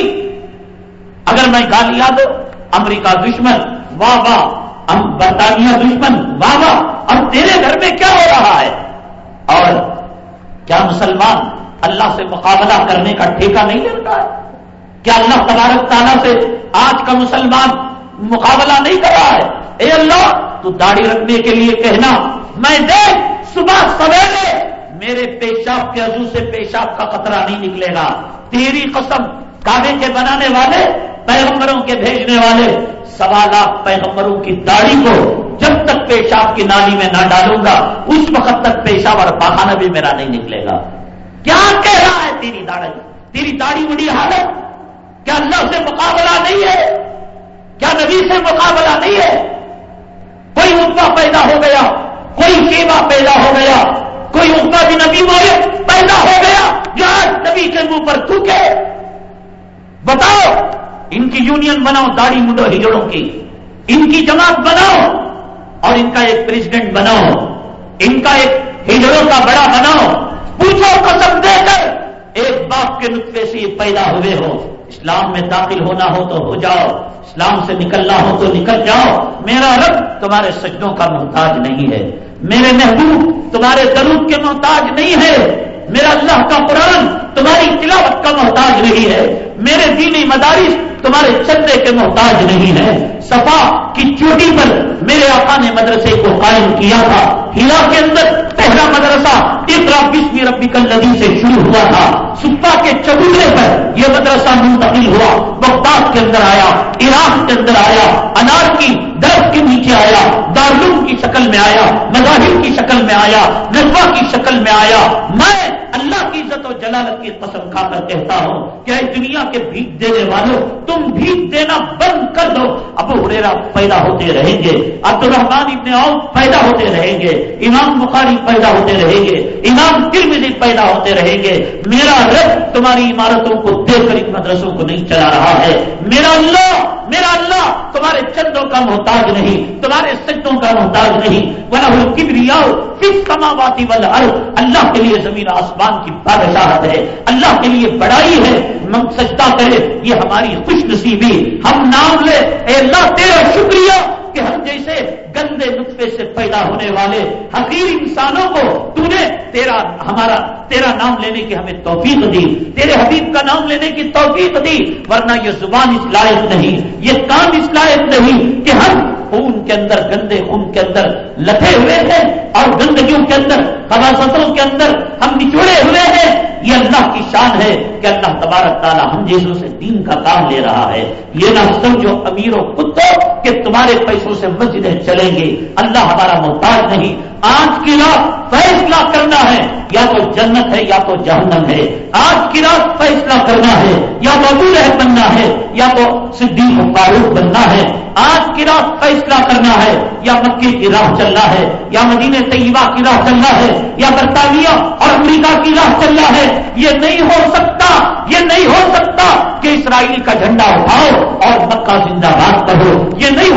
اگر میں گالی یاد امریکہ دشمن، واہ واہ برطانیہ دشمن، واہ واہ، اور تیرے گھر میں کیا ہو رہا ہے؟ اور کیا مسلمان اللہ سے مقابلہ کرنے کا ٹھیکہ نہیں لیتا ہے۔ کیا اللہ تبارک تعالیٰ سے آج کا مسلمان مقابلہ نہیں کر رہا ہے؟ اے اللہ، تو داڑھی رکھنے کے لیے کہنا، میں دیکھ صبح سویرے میرے پیشاب کے عزو سے پیشاب کا خطرہ نہیں نکلے گا۔ تیری قسم کاغے کے بنانے والے، پیغمبروں کے بھیجنے والے سوا لاکھ پیغمبروں کی داڑھی کو جب تک پیشاب کی نالی میں نہ ڈالوں گا، اس وقت تک پیشاب اور پاخانہ بھی میرا نہیں نکلے گا۔ کیا کہہ رہا ہے، تیری داڑھی تیری داڑھی بڑی حالت. کیا اللہ سے مقابلہ نہیں ہے؟ کیا نبی سے مقابلہ نہیں ہے؟ کوئی اتبا پیدا ہو گیا، کوئی سیوا پیدا ہو گیا، کوئی اتبا بھی نبی والے پیدا ہو گیا جو آج نبی کے منہ پر تھوکے. بتاؤ، ان کی یونین بناؤ داڑھی منڈو ہجڑوں کی، ان کی جماعت بناؤ اور ان کا ایک پریزیڈنٹ بناؤ، ان کا ایک ہجڑوں کا بڑا بناؤ. پوچھو قسم دے کر ایک باپ کے نطفے سے یہ پیدا ہوئے ہو۔ اسلام میں داخل ہونا ہو تو ہو جاؤ۔ اسلام سے نکلنا ہو تو نکل جاؤ۔ میرا رب تمہارے سجدوں کا محتاج نہیں ہے۔ میرے محبوب تمہارے درود کے محتاج نہیں ہے۔ میرا اللہ کا قرآن تمہاری تلاوت کا محتاج نہیں ہے۔ میرے دینی مدارس تمہارے چندے کے محتاج نہیں ہے صفا کی چوٹی پر میرے آقا نے مدرسے کو قائم کیا تھا۔ ہلا کے اندر پہلا مدرسہ اقرا بسم ربی کل ندی سے شروع ہوا تھا۔ سپا کے چبوترے پر یہ مدرسہ منتقل ہوا۔ بغداد کے اندر آیا، عراق کے اندر آیا، انار کی درخت کے نیچے آیا، دارلوم کی شکل میں آیا مظاہر کی شکل میں آیا نزوا کی شکل میں آیا۔ میں اللہ کی عزت و جلالت کی قسم کھا کر کہتا ہوں کہ دنیا کے بھیک دینے والوں، تم بھیک دینا بند کر دو۔ ابو ہریرا پیدا ہوتے رہیں گے عبد الرحمان ابن عوف پیدا ہوتے رہیں گے، امام بخاری پیدا ہوتے رہیں گے، امام ترمذی پیدا ہوتے رہیں گے۔ میرا رب تمہاری عمارتوں کو دیکھ کر ان مدرسوں کو نہیں چلا رہا ہے۔ میرا اللہ میرا اللہ، تمہارے چندوں کا محتاج نہیں، تمہارے سجدوں کا محتاج نہیں۔ ورنہ کبریاؤ کس کماواتی والا اللہ کے لیے زمین آسمان کی بادشاہت ہے، اللہ کے لیے بڑائی ہے سجدہ کرے یہ ہماری خوش نصیبی، ہم نام لے اے اللہ، تیرا شکریہ کہ ہم جیسے گندے نطفے سے پیدا ہونے والے حقیر انسانوں کو تو نے تیرا ہمارا، تیرا نام لینے کی ہمیں توفیق دی۔ تیرے حبیب کا نام لینے کی توفیق دی، ورنہ یہ زبان اس لائق نہیں۔ یہ کام اس لائق نہیں کہ ہم خون کے اندر، گندے خون کے اندر لٹے ہوئے ہیں اور گندگیوں کے اندر خباستوں کے اندر ہم نچوڑے ہوئے ہیں۔ یہ اللہ کی شان ہے کہ اللہ تبارک تعالیٰ ہم جیسوں سے دین کا کام لے رہا ہے۔ یہ نہ سمجھو امیر و کتوں کہ تمہارے پیسوں سے مسجدیں چلے چلیں گے۔ اللہ ہمارا محتاج نہیں۔ آج کی رات فیصلہ کرنا ہے۔ یا تو جنت ہے، یا تو جہنم ہے۔ آج کی رات فیصلہ کرنا ہے۔ یا تو ابو رحم بننا ہے، یا تو صدیق فاروق بننا ہے۔ آج کی رات فیصلہ کرنا ہے۔ یا مکے کی راہ چلنا ہے، یا مدینہ طیبہ کی راہ چلنا ہے، یا برطانیہ اور امریکہ کی راہ چلنا ہے۔ یہ نہیں ہو سکتا، یہ نہیں ہو سکتا کہ اسرائیل کا جھنڈا اٹھاؤ اور مکہ زندہ باد کرو۔ یہ نہیں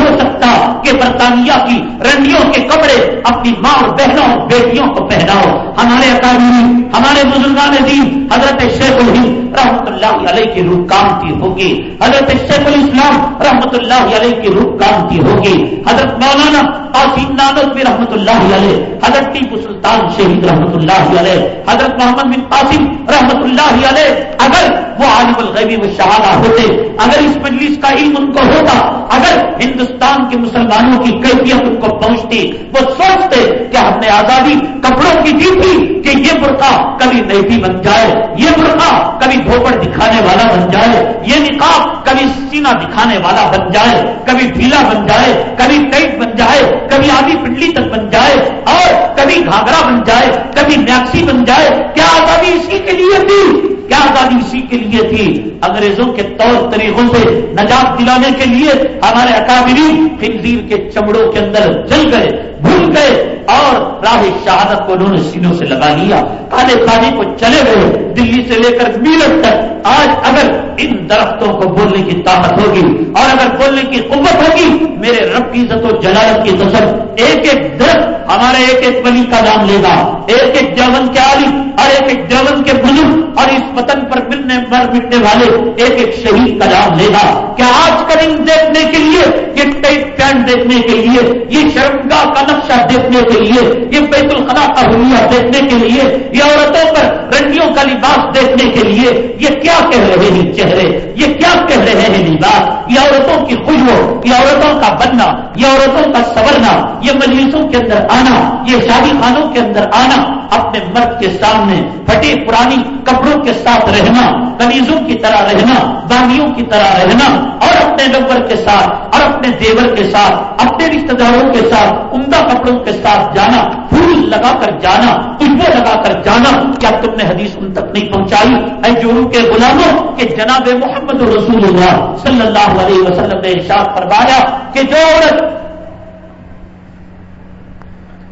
برطانیہ کی رنڈیوں کے کپڑے اپنی ماں اور بہنوں، بیٹیوں کو پہناؤ۔ ہمارے اکادمی ہمارے بزرگان دین، حضرت شیخ الہند رحمت اللہ علیہ کی روح کامتی ہوگی۔ حضرت شیخ الاسلام رحمت اللہ علیہ کی روح کامتی ہوگی۔ حضرت مولانا قاسم نانک بھی رحمت اللہ علیہ، حضرت ٹیپو سلطان شہید رحمت اللہ علیہ، حضرت محمد بن قاسم رحمت اللہ علیہ۔ اگر وہ عالم الغیبی و شہادہ ہوتے، اگر اس مجلس کا علم ان کو ہوتا، اگر ہندوستان کے مسلمانوں کی کیفیت ان کو پہنچتی، وہ سوچتے کہ ہم نے آزادی کپڑوں کی دی تھی کہ یہ برقع کبھی نیتی بن جائے، یہ برقع کبھی دھوپڑ دکھانے والا بن جائے، یہ نقاب کبھی سینا دکھانے والا بن جائے، کبھی ڈھیلا بن جائے، کبھی ٹائٹ بن جائے، کبھی آدھی پنڈلی تک بن جائے، اور کبھی گھاگرا بن جائے، کبھی میکسی بن جائے۔ کیا آزادی اسی کے لیے تھی؟ کیا آزادی اسی کے لیے تھی؟ انگریزوں کے طور طریقوں سے نجات دلانے کے لیے ہمارے اکابری خنزیر کے چمڑوں کے اندر جل کرے۔ بھول گئے اور راہ شہادت کو انہوں نے سینوں سے لگا لیا۔ کالے خانے کو چلے گئے، دلی سے لے کر میرٹ تک۔ آج اگر ان درختوں کو بولنے کی طاقت ہوگی اور اگر بولنے کی قوت ہوگی، میرے رب کی عزت و جلالت کی قسم، ایک ایک درخت ہمارے ایک ایک ولی کا نام لے گا۔ ایک ایک جون کے عالم اور ایک ایک جون کے بزرگ اور اس وطن پر ملنے مر مٹنے والے ایک ایک شہید کا نام لے گا۔ کیا آج کل دیکھنے دیکھنے کے لیے، یہ ٹیپ پینٹ دیکھنے کے لیے، یہ شرمگاہ کا نقشہ دیکھنے کے لیے، یہ بیت الخلا کا حلیہ دیکھنے کے لیے، یہ عورتوں پر رنڈیوں کا لباس دیکھنے کے لیے، یہ کیا کہہ رہے ہیں چہرے؟ یہ کیا کہہ رہے ہیں لباس؟ یہ عورتوں کی خوشبو، یہ عورتوں کا بننا، یہ عورتوں کا سورنا یہ مجلسوں کے اندر آنا، یہ شادی خانوں کے اندر آنا، اپنے مرد کے سامنے، پھٹے پرانی کپڑوں کے ساتھ رہنا کنیزوں کی طرح رہنا، باندیوں کی طرح رہنا، اور اپنے ڈبر کے ساتھ، اور اپنے دیور کے ساتھ، اپنے رشتے داروں کے ساتھ، عمدہ کپڑوں کے ساتھ جانا، پھول لگا کر جانا خوشبو لگا کر جانا، کیا تم نے حدیث ان تک نہیں پہنچائی؟ اے جورو کے غلاموں، کہ جناب محمد رسول اللہ صلی اللہ علیہ وسلم نے ارشاد فرمایا کہ جو عورت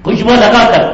خوشبو لگا کر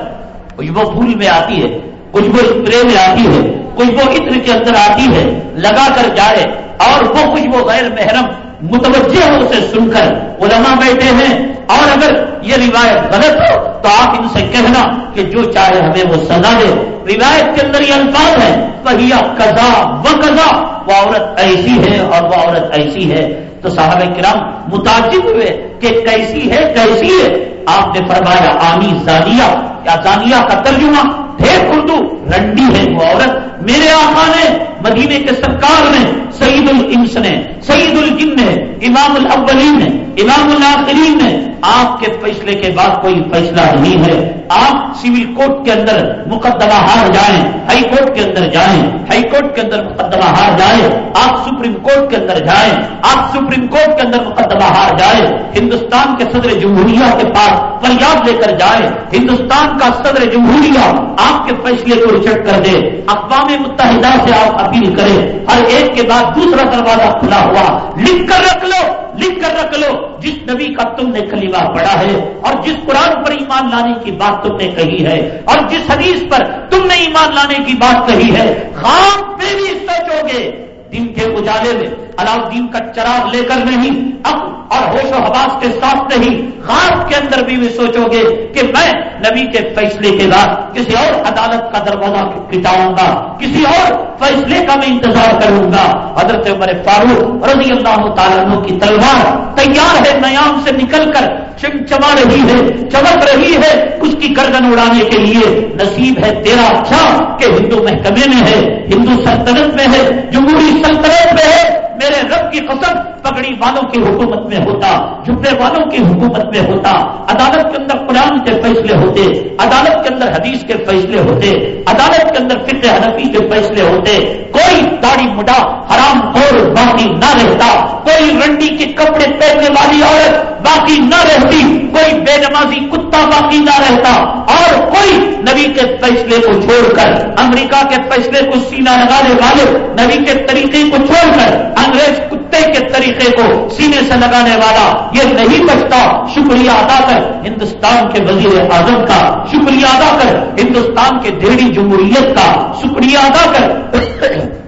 خوشبو پھول میں آتی ہے، خوشبو اسپرے میں آتی ہے، خوشبو عطر کے اندر آتی ہے، لگا کر جائے اور وہ خوشبو غیر محرم متوجہ ہو اسے سن کر علماء بیٹھے ہیں۔ اور اگر یہ روایت غلط ہو تو آپ ان سے کہنا کہ جو چاہے ہمیں وہ سزا دے۔ روایت کے اندر یہ الفاظ ہے وہی کزا و کزا وہ عورت ایسی ہے اور وہ عورت ایسی ہے۔ تو صاحب کرام متاثر ہوئے کہ کیسی ہے کیسی ہے۔ آپ نے فرمایا، آنی زانیہ۔ کیا زانیہ کا ترجمہ؟ ڈھیر اردو، رنڈی ہے وہ عورت۔ میرے آقا نے مدینے کے سرکار نے سعید الانس نے سعید الجن نے، امام الاولین نے، امام الاخرین نے آپ کے فیصلے کے بعد کوئی فیصلہ نہیں ہے۔ آپ سول کورٹ کے اندر مقدمہ ہار جائیں، ہائی کورٹ کے اندر جائیں، ہائی کورٹ کے اندر مقدمہ ہار جائیں، آپ سپریم کورٹ کے اندر جائیں، آپ سپریم کورٹ کے اندر مقدمہ ہار جائیں، ہندوستان کے صدر جمہوریہ کے پاس فریاد لے کر جائیں، ہندوستان کا صدر جمہوریہ آپ کے فیصلے کو ریجیکٹ کر دے۔ اقوام متحدہ سے آپ اپیل کرے۔ ہر ایک کے بعد دوسرا دروازہ کھلا ہوا۔ لکھ کر رکھ لو، لکھ کر رکھ لو۔ جس نبی کا تم نے کلیمہ پڑھا ہے اور جس قرآن پر ایمان لانے کی بات تم نے کہی ہے اور جس حدیث پر تم نے ایمان لانے کی بات کہی ہے خام پہ بھی سوچو گے دن کے اجالے میں علاؤدین کا چراغ لے کر نہیں، اب اور ہوش و حواس کے ساتھ نہیں خواب کے اندر بھی بھی سوچو گے کہ میں نبی کے فیصلے کے بعد کسی اور عدالت کا دروازہ پٹاؤں گا، کسی اور فیصلے کا میں انتظار کروں گا۔ حضرت عمر فاروق رضی اللہ تعالیٰ کی تلوار تیار ہے نیام سے نکل کر، چمچما رہی ہے، چمک رہی ہے اس کی گردن اڑانے کے لیے۔ نصیب ہے تیرا اچھا کہ ہندو محکمے میں ہے، ہندو سلطنت میں ہے، جمہوری سلطنت پہ ہے میرے رب کی قسم پگڑی والوں کی حکومت میں ہوتا جھپے والوں کی حکومت میں ہوتا، عدالت کے اندر قرآن کے فیصلے ہوتے، عدالت کے اندر حدیث کے فیصلے ہوتے، عدالت کے اندر فکر حنفی کے فیصلے ہوتے، کوئی داڑھی مڈا، حرام خور باقی نہ رہتا، کوئی رنڈی کے کپڑے پہننے والی عورت باقی نہ رہتی، کوئی بے نمازی کتا باقی نہ رہتا، اور کوئی نبی کے فیصلے کو چھوڑ کر، امریکہ کے فیصلے کو سینہ لگانے والے نبی کے طریقے کو چھوڑ کر انگریز کتے کے طریقے کو سینے سے لگانے والا یہ نہیں بچتا۔ شکریہ ادا کر ہندوستان کے وزیر اعظم کا، شکریہ ادا کر ہندوستان کے دہلی جمہوریت کا، شکریہ ادا کر۔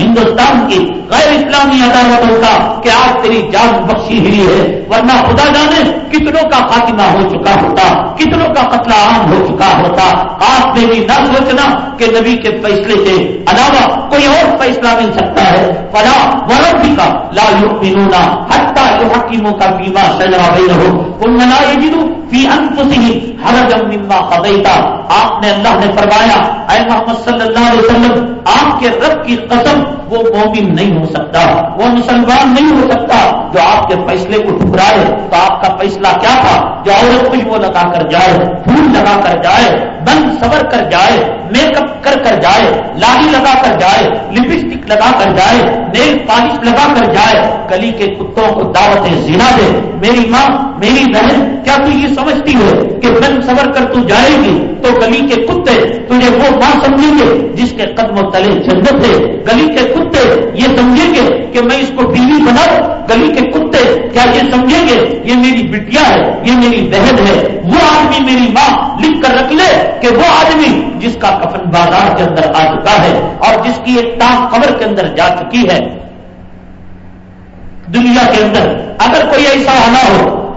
ہندوستان کی غیر اسلامی عدالتوں کا کہ آج تیری جان بخشی ہوئی ہے، ورنہ خدا جانے کتنوں کا خاتمہ ہو چکا ہوتا، کتنوں کا قتل عام ہو چکا ہوتا۔ آپ نے بھی نہ سوچنا کہ نبی کے فیصلے کے علاوہ کوئی اور فیصلہ مل سکتا ہے۔ فلا وربی کا لا یؤمنون حتی یحکموا کا فیما شجر بینہم۔ قل لا یجدوا فی انفسہم حرجا مما قضیتا۔ آپ نے اللہ نے فرمایا، اے محمد صلی اللہ علیہ وسلم، آپ کے رب کی قسم وہ مومن نہیں ہو سکتا، وہ مسلمان نہیں ہو سکتا۔ کے فیصلے کو ٹھکرائے تو آپ کا فیصلہ کیا تھا؟ جو عورت خوشبو لگا کر جائے، پھول لگا کر جائے، بند سور کر جائے، میک اپ کر کر جائے لاڑی لگا کر جائے لپسٹک لگا کر جائے نیل پالش لگا کر جائے، گلی کے کتوں کو دعوتیں زنا دے۔ میری ماں، میری بہن، کیا تو یہ سمجھتی ہے کہ بند سور کر تو جائے گی؟ تو گلی کے کتے تجھے وہ ماں سمجھیں گے جس کے قدم و تلے جنت ہے گلی کے کتے یہ سمجھیں گے کہ میں اس کو بیوی بناؤں۔ گلی کے کتے کیا یہ سمجھیں گے؟ یہ میری بٹیا ہے، یہ میری بہن ہے۔ وہ آدمی میری ماں لکھ کر رکھ لے کہ وہ آدمی جس کا کفن بازار کے اندر آ چکا ہے اور جس کی ایک ٹانگ قبر کے اندر جا چکی ہے۔ دنیا کے اندر اگر کوئی ایسا آنا ہو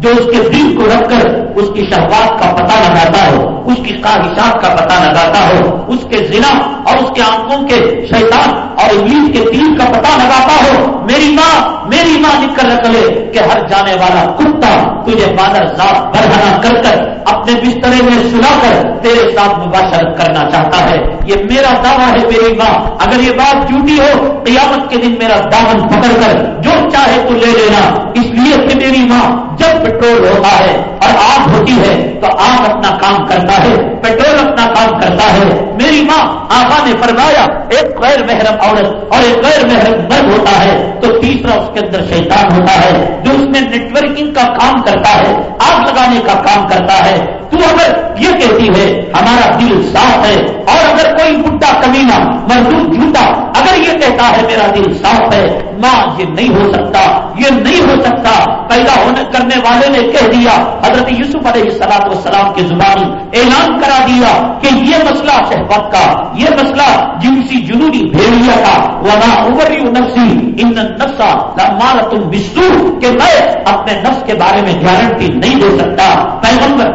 جو اس کے دل کو رکھ کر اس کی شہبات کا پتہ لگاتا ہو اس کی خواہشات کا پتہ لگاتا ہو، اس کے ضلع اور اس کے آنکھوں کے شیطان اور انگلش کے تین کا پتہ لگاتا ہو۔ میری ماں میری ماں لکھ کر رکھ لے کہ ہر جانے والا کتا تجھے بادر ذات برہنا کر کر اپنے بسترے میں سلا کر تیرے ساتھ مباشرت کرنا چاہتا ہے۔ یہ میرا دعویٰ ہے میری ماں۔ اگر یہ بات جھوٹی ہو، قیامت کے دن میرا دامن پکڑ کر جو چاہے تو لے لینا۔ اس لیے کہ میری ماں جب پیٹرول ہوتا ہے اور آگ ہوتی ہے تو آگ اپنا کام کرتا ہے پیٹرول اپنا کام کرتا ہے. میری ماں آقا نے فرمایا، ایک غیر محرم عورت اور ایک غیر محرم مرد ہوتا ہے، تو تیسرا اس کے اندر شیطان ہوتا ہے، جو اس میں نیٹورکنگ کا کام کرتا ہے، آگ لگانے کا کام کرتا ہے تو اگر یہ کہتی ہے، ہمارا دل صاف ہے اور اگر کوئی بڈا کمینا مزدور جھوٹا اگر یہ کہتا ہے، میرا دل صاف ہے، ماں یہ نہیں ہو سکتا، یہ نہیں ہو سکتا، پیدا ہونے کرنے والے نے کہہ دیا، حضرت یوسف علیہ السلام والسلام کی زبانی اعلان کرا دیا کہ یہ مسئلہ شہبت کا، یہ مسئلہ جنسی جنونی بھیڑیا کا وہاں ابری نفسی ان نفسا مارا تم بسو کہ میں اپنے نفس کے بارے میں گارنٹی نہیں دے سکتا، پیغمبر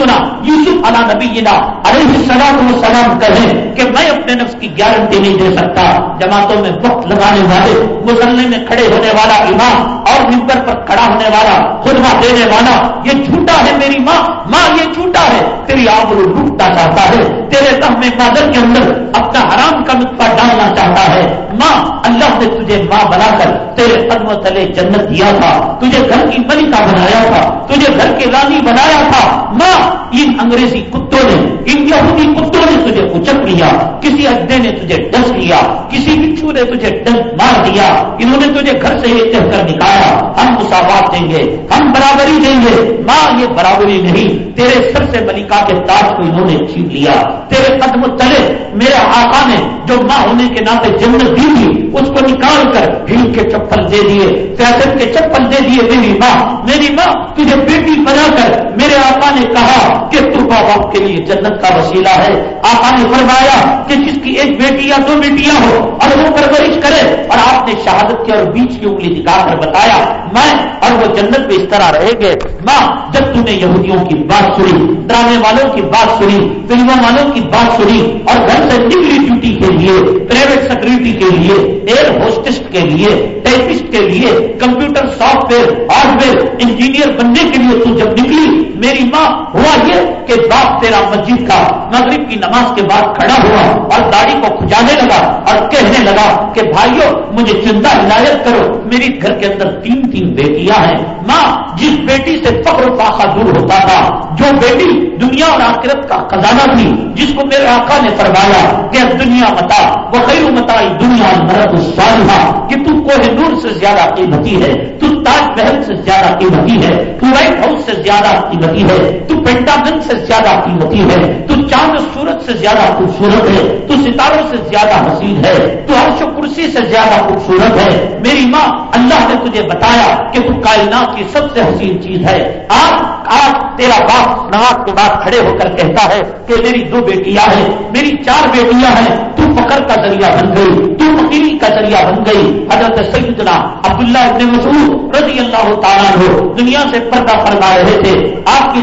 سیدنا یوسف علا نبی علیہ السلام سلام کہیں کہ میں اپنے نفس کی گارنٹی نہیں دے سکتا۔ جماعتوں میں وقت لگانے والے مسلے میں کھڑے ہونے والا امام، اور ممبر پر کھڑا ہونے والا خدمہ دینے والا، یہ جھوٹا ہے میری ماں ماں یہ جھوٹا ہے۔ تیری آبرو لوٹنا چاہتا ہے، تیرے تہ میں مادر کے اندر اپنا حرام کا نطفہ ڈالنا چاہتا ہے۔ ماں، اللہ نے تجھے ماں بنا کر تیرے قدم تلے جنت دیا تھا، تجھے گھر کی ملکہ بنایا تھا، تجھے گھر کے رانی بنایا تھا۔ ماں ان انگریزی کتوں نے، ان یہودی کتوں نے تجھے اچک لیا، کسی اڈے نے تجھے ڈس لیا، کسی بچھو نے تجھے ڈس مار دیا، انہوں نے تجھے گھر سے یہ کہہ کر نکالا، ہم مساوات دیں گے، ہم برابری دیں گے۔ ماں، یہ برابری نہیں، تیرے سر سے ملکہ کے تاج کو انہوں نے چھین لیا۔ تیرے قدم تلے میرے آقا نے جو ماں ہونے کے ناطے جنت دی تھی، اس کو نکال کر ہل کے چپل دے دیے۔ فیصل کے چپل دے دیے میری ماں۔ میری ماں، تجھے بیٹی بنا کر میرے آقا نے کہا کہ تو باپ کے لیے جنت کا وسیلہ ہے۔ آقا نے فرمایا کہ جس کی ایک بیٹی یا دو بیٹیاں ہو اور وہ پرورش کرے اور آپ نے شہادت کی اور بیچ کی انگلی دکھا کر بتایا، میں اور وہ جنت میں اس طرح رہے گے۔ ماں، جب تم نے یہودیوں کی بات سنی، ڈرامے والوں کی بات سنی، فلموں والوں کی بات سنی اور گھر سے نکلی ڈیوٹی کے لیے، پرائیویٹ سیکورٹی کے لیے، ایئر ہوسٹسٹ کے لیے ٹائپسٹ کے لیے، computer software, hardware engineer بننے کے لیے تو جب نکلی، میری ماں ہوا یہ کہ باپ تیرا مسجد کا مغرب کی نماز کے بعد کھڑا ہوا اور داڑھی کو کھجانے لگا اور کہنے لگا کہ بھائیوں مجھے چندہ ہدایت کرو۔ میری گھر کے اندر تین تین بیٹیاں ہیں۔ ماں، جس بیٹی سے فخر فاقہ دور ہوتا تھا، جو بیٹی دنیا اور آخرت کا خزانہ تھی، جس کو میرے آقا نے فرمایا کہ دنیا متا وہ خیر متا دنیا مرد صالحہ کہ تو کوہ نور سے زیادہ قیمتی ہے، تو تاج محل سے زیادہ قیمتی ہے، تو وائٹ ہاؤس سے زیادہ قیمتی ہے، تو پینٹاگن سے زیادہ قیمتی ہے، تو چاند سورت سے زیادہ خوبصورت ہے، تو ستاروں سے زیادہ حسین ہے، تو عرش و کرسی سے زیادہ خوبصورت ہے۔ میری ماں اللہ نے تجھے بتایا کہ تو کائنات کی سب سے حسین چیز ہے۔ آج آج تیرا باپ نماز کے بعد کھڑے ہو کر کہتا ہے کہ میری دو بیٹیاں ہیں، میری چار بیٹیاں ہیں، تو فکر کا ذریعہ بن گئی، تو فقیری کا ذریعہ بن گئی۔ حضرت سیدنا عبداللہ ابن مسعود رضی اللہ تعالیٰ ہو دنیا سے پردہ فرما رہے تھے۔ آپ کی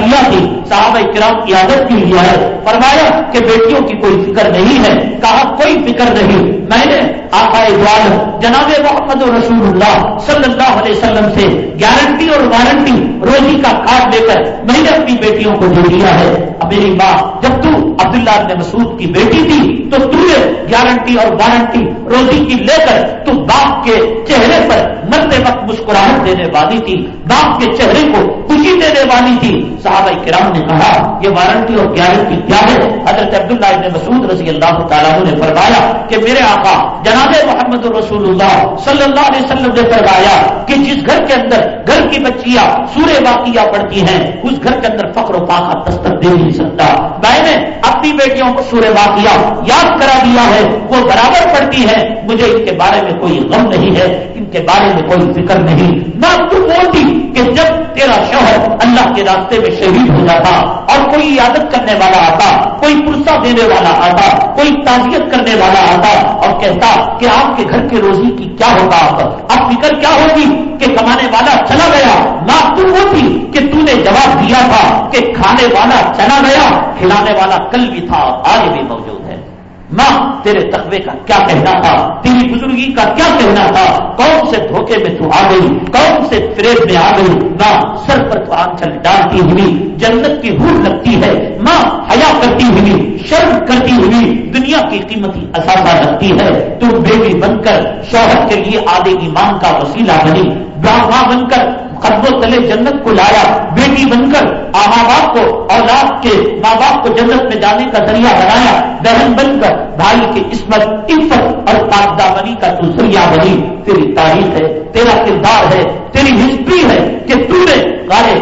صاحبزادیاں تھی صحابہ کرام کی عادت کی لیا ہے۔ فرمایا کہ بیٹیوں کی کوئی فکر نہیں ہے۔ کہا، کوئی فکر نہیں۔ میں نے آقا اقبال، جناب محمد رسول اللہ صلی اللہ علیہ وسلم سے گارنٹی اور وارنٹی روزی کا کارڈ لے کر میں نے اپنی بیٹیوں کو دے دیا ہے۔ اب میری ماں، جب تو عبداللہ نے مسعود کی بیٹی تھی، تو تو نے گارنٹی اور وارنٹی روزی کی لے کر تو باپ کے چہرے پر مرتے وقت مسکراہٹ دینے والی تھی۔ باپ کے چہرے کو خوشی دینے والی تھی۔ صحابہ کرام نے کہا، یہ وارنٹی اور گارنٹی کیا ہے؟ حضرت عبداللہ ابن مسعود رضی اللہ تعالیٰ نے فرمایا کہ میرے آقا جناب محمد رسول اللہ صلی اللہ علیہ وسلم نے فرمایا کہ جس گھر کے اندر گھر کی بچیاں سورے واقعہ پڑتی ہیں، اس گھر کے اندر فخر و پاکا دستک دے نہیں سکتا۔ میں نے اپنی بیٹیوں کو سورے واقعہ یاد کرا دیا ہے، وہ برابر پڑتی ہے مجھے ان کے بارے میں کوئی غم نہیں ہے، ان کے بارے میں کوئی فکر نہیں۔ نہ تو بولتی کہ جب تیرا شوہر اللہ کے راستے میں شہید ہو جاتا اور کوئی عادت کرنے والا آتا، کوئی پرسا دینے والا آتا، کوئی تعزیت کرنے والا آتا اور کہتا کہ آپ کے گھر کے روزی کی کیا ہوگا آپ اب فکر کیا ہوگی کہ کمانے والا چلا گیا نہ تو ہوتی کہ تو نے جواب دیا تھا کہ کھانے والا چلا گیا، کھلانے والا کل بھی تھا، آج بھی موجود ہے۔ ماں، تیرے تقوی کا کیا کہنا تھا؟ تیری بزرگی کا کیا کہنا تھا؟ کون سے دھوکے میں تو آ گئی؟ کون سے فریب میں آ گئی؟ ماں، سر پر تو آنچل ڈالتی ہوئی، جنت کی ہور لگتی ہے۔ ماں، حیا کرتی ہوئی، شرم کرتی ہوئی، دنیا کی قیمتی اثاثہ لگتی ہے۔ تو بیٹی بن کر شوہر کے لیے آدھے ایمان کا وسیلہ بنی ماں بن کر قدم و تلے جنت کو لایا، بیٹی بن کر ماں باپ کو اولاد کے ماں باپ کو جنت میں جانے کا ذریعہ بنایا، بہن بن کر بھائی کی عصمت عفت اور پاکدامنی کا تو ذریعہ بنی۔ تیری تاریخ ہے، تیرا کردار ہے، تیری ہسٹری ہے کہ تو نے گارے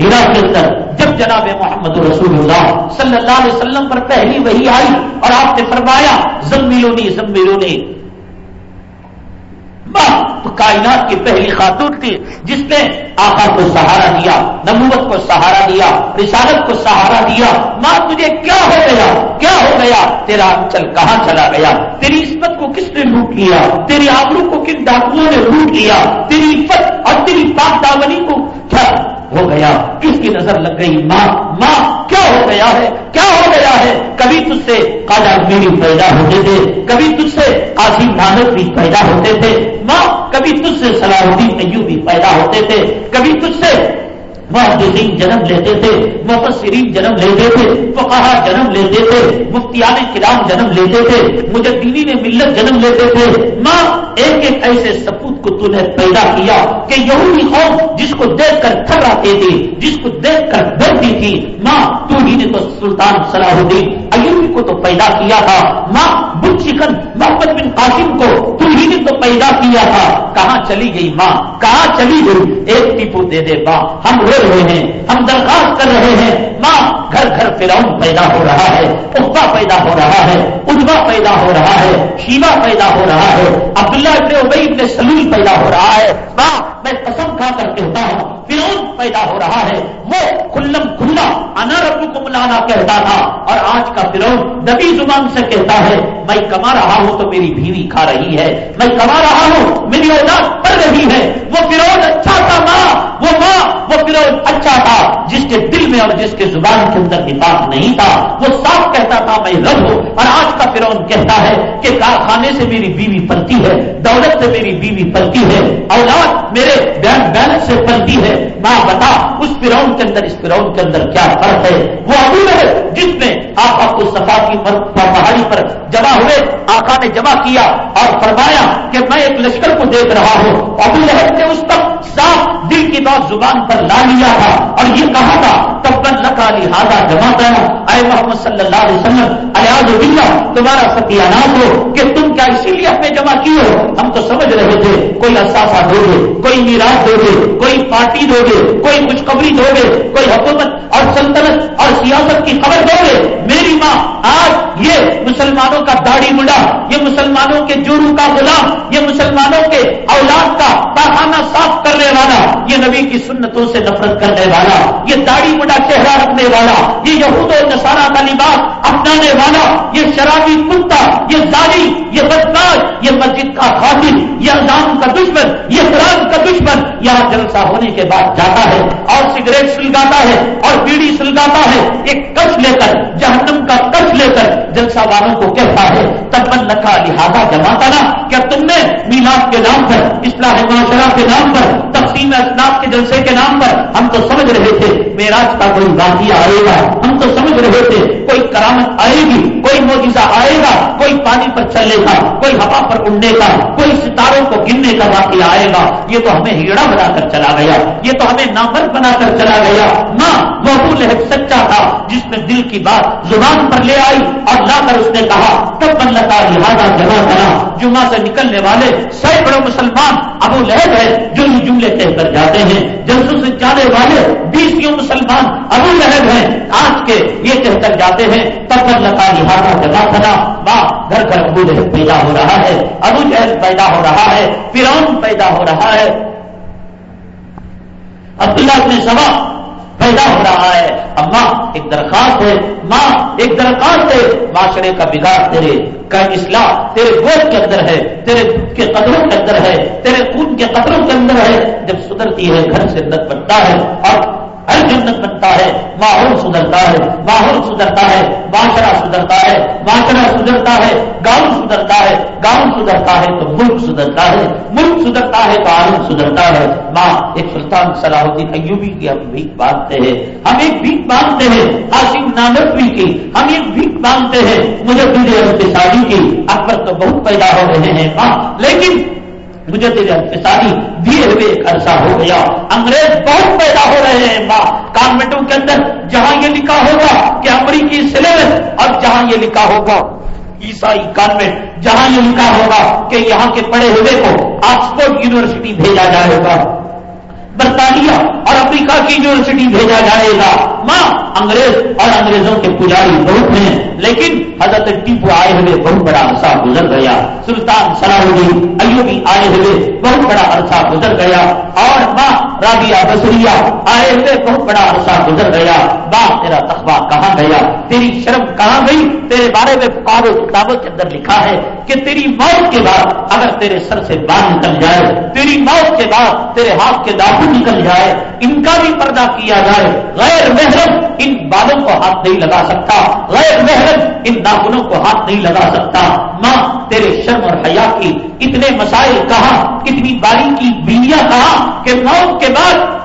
ہیرا کے اندر جب جناب محمد رسول اللہ صلی اللہ علیہ وسلم پر پہلی وہی آئی اور آپ نے فرمایا زمیلونی زمیلونی کائنات کی پہلی خاتون تھی جس نے آقا کو سہارا دیا، نبوت کو سہارا دیا، رسالت کو سہارا دیا۔ ماں، تجھے کیا ہو گیا؟ کیا ہو گیا؟ تیرا انچل کہاں چلا گیا؟ تیری عصمت کو کس نے لوٹ لیا؟ تیری آبرو کو کن ڈاکوؤں نے لوٹ لیا؟ تیری عفت اور تیری پاک دامنی کو کیا ہو گیا۔ کس کی نظر لگ گئی، ماں ماں، کیا ہو گیا ہے؟ کیا ہو گیا ہے؟ کبھی تجھ سے کالا میری پیدا ہوتے تھے، کبھی تجھ سے قاسم نانک بھی پیدا ہوتے تھے۔ ماں، کبھی تجھ سے صلاح الدین ایوبی پیدا ہوتے تھے، کبھی تجھ سے محدثین جنم لیتے تھے، مفسرین جنم لیتے تھے، فقہا جنم لیتے تھے، مفتیان کرام جنم لیتے تھے مجھے نے ملت جنم لیتے تھے۔ ماں، ایک ایک ایسے سپوت کو تو نے پیدا کیا کہ یہودی قوم جس کو دیکھ کر تھر آتے تھے، جس کو دیکھ کر ڈرتی تھی، ماں، تو ہی نے تو سلطان صلاح الدین ایوبی کو تو پیدا کیا تھا۔ ماں بل چکن محمد بن قاسم کو تو ہی نے تو پیدا کیا تھا۔ کہاں چلی گئی ماں؟ کہاں چلی گئی؟ ایک ٹیپو دے دے ماں، ہم رہے ہیں، ہم درخواست کر رہے ہیں، ماں، گھر گھر فراؤن پیدا ہو رہا ہے اخبا پیدا ہو رہا ہے ادبا پیدا ہو رہا ہے شیوا پیدا ہو رہا ہے، عبداللہ ابن ابئی ابن سلیل پیدا ہو رہا ہے۔ ماں، میں قسم کھا کر کہتا ہوں فرون پیدا ہو رہا ہے وہ کلم کھلا انارب کو ملانا کہتا تھا۔ اور آج کا فرون نبی زبان سے کہتا ہے، میں کما رہا ہوں تو میری بیوی کھا رہی ہے، میں کما رہا ہوں، میری اولاد پڑھ رہی ہے وہ فرون اچھا تھا ماں وہ ماں وہ فرون اچھا تھا جس کے جس کے زبان کے اندر نفاق نہیں تھا، وہ صاف کہتا تھا، میں رب ہوں. اور آج کا فرون کہتا ہے کہ کارخانے سے میری بیوی پلتی ہے، دولت سے میری بیوی پلتی ہے، اولاد میرے بینک بیلنس سے پلتی ہے۔ ماں، بتا، اس فرون کے اندر، اس فرون کے اندر کیا فرق ہے؟ وہ ابھی ہے جس میں آپ کو سفا کی پہاڑی پر جمع ہوئے، آقا نے جمع کیا اور فرمایا کہ میں ایک لشکر کو دیکھ رہا ہوں۔ ابو لہب نے اس وقت صاف دل کی بات زبان پر لا لیا تھا اور یہ کہا تھا تب بن لکھا لہٰذا جمع کرنا اے محمد صلی اللہ علیہ وسلم الیاز اللہ تمہارا ستیہ ناز ہو کہ تم کیا اسی لیے اپنے جمع کی ہو؟ ہم تو سمجھ رہے تھے، کوئی اثاثہ دو گے، کوئی میراث دو گے، کوئی پارٹی دو گے، کوئی خوشخبری دو گے، کوئی حکومت اور سلطنت اور سیاست کی خبر دو گے۔ میری ماں، آج یہ مسلمانوں کا داڑھی مڈا یہ مسلمانوں کے جورو کا غلام، یہ مسلمانوں کے اولاد کا پاخانہ صاف کرنے والا، یہ نبی کی سنتوں سے نفرت کرنے والا، یہ داڑھی مڈا چہرہ رکھنے والا، یہ یہود و نسارا کا لباس اپنانے والا یہ شرابی کتا، یہ زاری، یہ بدکار، یہ مسجد کا خاطر یہ اذان کا دشمن، یہ فراز کا دشمن۔ یہاں جلسہ ہونے کے بعد جاتا ہے، اور سگریٹ سلگاتا ہے، اور بیڑی سلگاتا ہے، ایک کچھ لے کر، جہنم کا کچھ لے کر جلسہ والوں کو کہتا ہے تب من لکھا لہٰذا جمع کرنا کیا تم نے میلاد کے نام پر، اصلاح معاشرہ کے نام پر، تقسیم اسناف کے جلسے کے نام پر، ہم تو سمجھ رہے تھے میراج کا کوئی واقعہ آئے گا۔ ہم تو سمجھ رہے تھے کوئی کرامت آئے گی، کوئی موجزہ آئے گا، کوئی پانی پر چلنے کا کوئی ہوا پر اڑنے کا کوئی ستاروں کو گننے کا واقعہ آئے گا، یہ تو ہمیں ہیڑا بنا کر چلا گیا، یہ تو ہمیں نامرد بنا کر چلا گیا۔ ماں محبو لہب سچا تھا، جس نے دل کی بات زبان پر لے آئی اور لا کر اس نے کہا، تب من لگا لہٰذا جمع کرا جمعہ سے نکلنے والے سینکڑوں مسلمان ابو لہب ہے جو یہ جملے کہہ کر جاتے ہیں۔ جلسوں سے جانے والے بیسوں مسلمان ابو لہب ہیں۔ آج کے یہ کہہ کر جاتے ہیں، تب من لگا لہٰذا جمع کرا ماں گھر گھر ابو پیدا ہو رہا ہے، ابو جہل پیدا ہو رہا ہے فرون پیدا ہو رہا ہے۔ عبداللہ اپنے سوا پیدا ہو رہا ہے۔ اماں ایک درخواست ہے۔ ماں ایک درخواست ہے۔ معاشرے کا بگاڑ تیرے، کا اصلاح تیرے گوشت کے اندر ہے، تیرے کے قدروں کے اندر ہے، تیرے خون کے قدروں کے اندر ہے۔ جب سدھرتی ہے، گھر سے اندر بنتا ہے اور ہر جنت بنتا ہے، ماحول سدھرتا ہے، ماحول سدھرتا ہے، معاشرہ سدھرتا ہے، معاشرہ سدھرتا ہے، گاؤں سدھرتا ہے، گاؤں سدھرتا ہے تو ملک سدھرتا ہے، ملک سدھرتا ہے تو عالم سدھرتا ہے۔ ماں، ایک سلطان صلاح الدین ایوبی کی ہم بھیک مانگتے ہیں۔ ہم ایک بھیک مانگتے ہیں قاسم نانوی کی۔ ہم ایک بھیک مانگتے ہیں، مجھے تجھے شادی کی۔ اکبر تو بہت پیدا ہو رہے ہیں، ماں۔ لیکن مجھے تیرے انتظاری دیے ہوئے ایک عرصہ ہو گیا۔ انگریز بہت پیدا ہو رہے ہیں۔ ماں، کانوینٹوں کے اندر جہاں یہ لکھا ہوگا کہ امریکی سلیبس اور جہاں یہ لکھا ہوگا، عیسائی کانوینٹ، جہاں یہ لکھا ہوگا کہ یہاں کے پڑھے ہوئے کو آکسفورڈ یونیورسٹی بھیجا جائے گا۔ برطانیہ اور افریقہ کی یونیورسٹی بھیجا جائے گا۔ ماں، انگریز اور انگریزوں کے پجاری بہت ہیں، لیکن حضرت ٹیپو آئے ہوئے بہت بڑا عرصہ گزر گیا۔ سلطان صلاح الدین ایوبی آئے ہوئے بہت بڑا عرصہ گزر گیا۔ اور ماں، رابعہ بسریا آئے ہوئے بہت بڑا عرصہ گزر گیا۔ ماں تیرا تخبہ کہاں گیا؟ تیری شرم کہاں گئی؟ تیرے بارے میں پکارو کتابوں کے اندر لکھا ہے کہ تیری موت کے بعد اگر تیرے سر سے بال نکل جائے، تیری موت کے بعد تیرے ہاتھ کے داخل نکل جائے، ان کا بھی پردہ کیا جائے۔ غیر محرم ان بالوں کو ہاتھ نہیں لگا سکتا۔ غیر محرم ان ناخنوں کو ہاتھ نہیں لگا سکتا۔ ماں، تیرے شرم اور حیا کی اتنے مسائل کہا اتنی باری کی بیویاں کہا کہ موت کے بعد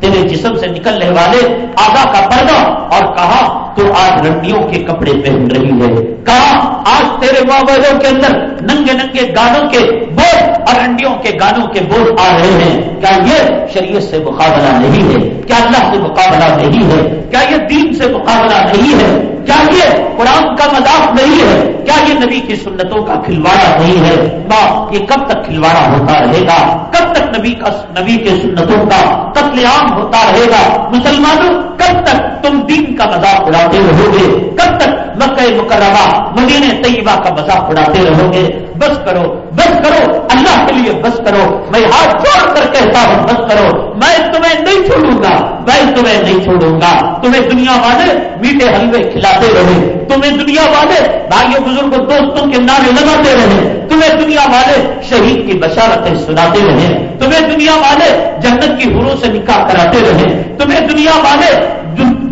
تیرے جسم سے نکلنے والے آگا کا پردہ اور کہا، تو آج رنڈیوں کے کپڑے پہن رہی ہے۔ کہا، آج تیرے موبائلوں کے اندر ننگے ننگے گانوں کے بول اور رنڈیوں کے گانوں کے بول آ رہے ہیں۔ کیا یہ شریعت سے مقابلہ نہیں ہے؟ کیا اللہ سے مقابلہ نہیں ہے؟ کیا یہ دین سے مقابلہ نہیں ہے؟ کیا یہ قرآن کا مذاق نہیں ہے؟ کیا یہ نبی کی سنتوں کا کھلواڑا نہیں ہے؟ ماں یہ کب تک کھلواڑا ہوتا رہے گا؟ کب تک نبی کا نبی کے سنتوں کا قتل عام ہوتا رہے گا؟ مسلمانوں، کب تک تم دین کا مذاق اڑاتے رہو گے؟ کب تک مکہ مکرمہ، مدینہ طیبہ کا مذاق اڑاتے رہو گے؟ بس کرو بس کرو، اللہ کے لیے بس کرو، میں ہاتھ چھوڑ کر کہتا ہوں، بس کرو، میں تمہیں نہیں چھوڑوں گا، میں تمہیں نہیں چھوڑوں گا، تمہیں دنیا والے میٹھے حلوے کھلاتے رہے، تمہیں دنیا والے بھائیوں بزرگوں دوستوں کے نعرے لگاتے رہے، تمہیں دنیا والے شہید کی بشارتیں سناتے رہے، تمہیں دنیا والے جنت کی حروں سے نکاح کراتے رہے، تمہیں دنیا والے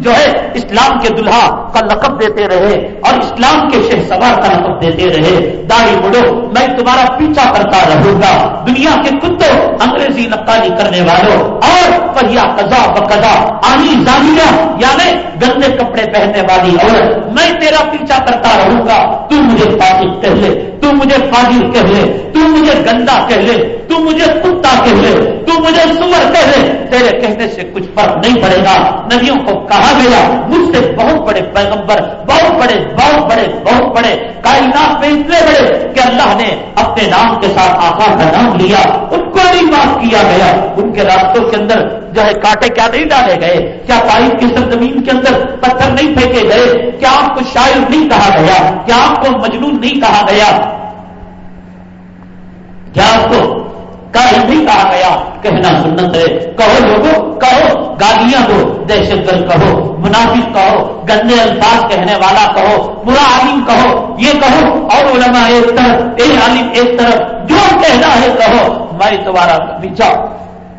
جو ہے اسلام کے دلہا کا لقب دیتے رہے اور اسلام کے شہ سوار کا لقب دیتے رہے۔ داڑھی بڑھو، میں تمہارا پیچھا کرتا رہوں گا۔ دنیا کے کتوں انگریزی نقالی کرنے والوں اور پہیا قزا بقضا، آنی زانیہ یعنی گندے کپڑے پہننے والی عورت میں تیرا پیچھا کرتا رہوں گا۔ تو مجھے فاسق کہہ لے، تو مجھے فاجر کہہ لے، تو مجھے گندا کہہ لے، تو مجھے کتا کہہ لے۔ تو مجھے سور کہہ تیرے کہنے سے کچھ فرق نہیں پڑے گا۔ نبیوں کو کہا گیا، مجھ سے بہت بڑے پیغمبر، بہت بڑے بہت بڑے بہت بڑے۔ کائنات میں اتنے بڑے کہ اللہ نے اپنے نام کے ساتھ آقا کا نام لیا۔ ان کو نہیں معاف کیا گیا۔ ان کے راستوں کے اندر جو ہے کاٹے کیا نہیں ڈالے گئے، کیا پائپ کی سرزمین کے اندر پتھر نہیں پھینکے گئے؟ کیا آپ کو شاعر نہیں کہا گیا؟ کیا آپ کو مجنون نہیں کہا گیا؟ کیا آپ کو نہیں کہا گیا کہنا سنت ہے۔ کہو لوگو، کہو، گالیاں دو۔ دہشت گرد کہو، منافق کہو، گندے الفاظ کہنے والا کہو، برا عالم کہو۔ یہ کہو، اور علماء ایک طرف، اے عالم ایک طرف، جو کہنا ہے کہو۔ میں تمہارا بچاؤ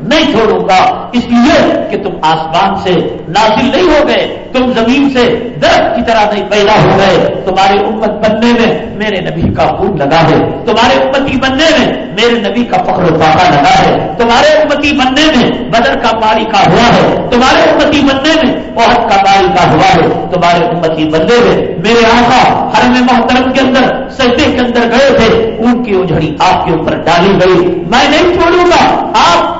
نہیں چھوڑوں گا۔ اس لیے کہ تم آسمان سے نازل نہیں ہو گئے، تم زمین سے درخت کی طرح نہیں پیدا ہو گئے۔ تمہارے امت بننے میں میرے نبی کا خون لگا ہے۔ تمہارے امتی بننے میں میرے نبی کا فخر و پاکا لگا ہے۔ تمہارے امتی بننے میں بدر کا پاری کا ہوا ہے۔ تمہارے امتی بننے میں بہت کا پاری کا ہوا ہے۔ تمہارے امتی بننے میں میرے آقا ہر میں محترم کے اندر سجدے کے اندر گئے تھے۔ ان کی اجڑی آپ کے اوپر ڈالی گئی۔ میں نہیں چھوڑوں گا۔ آپ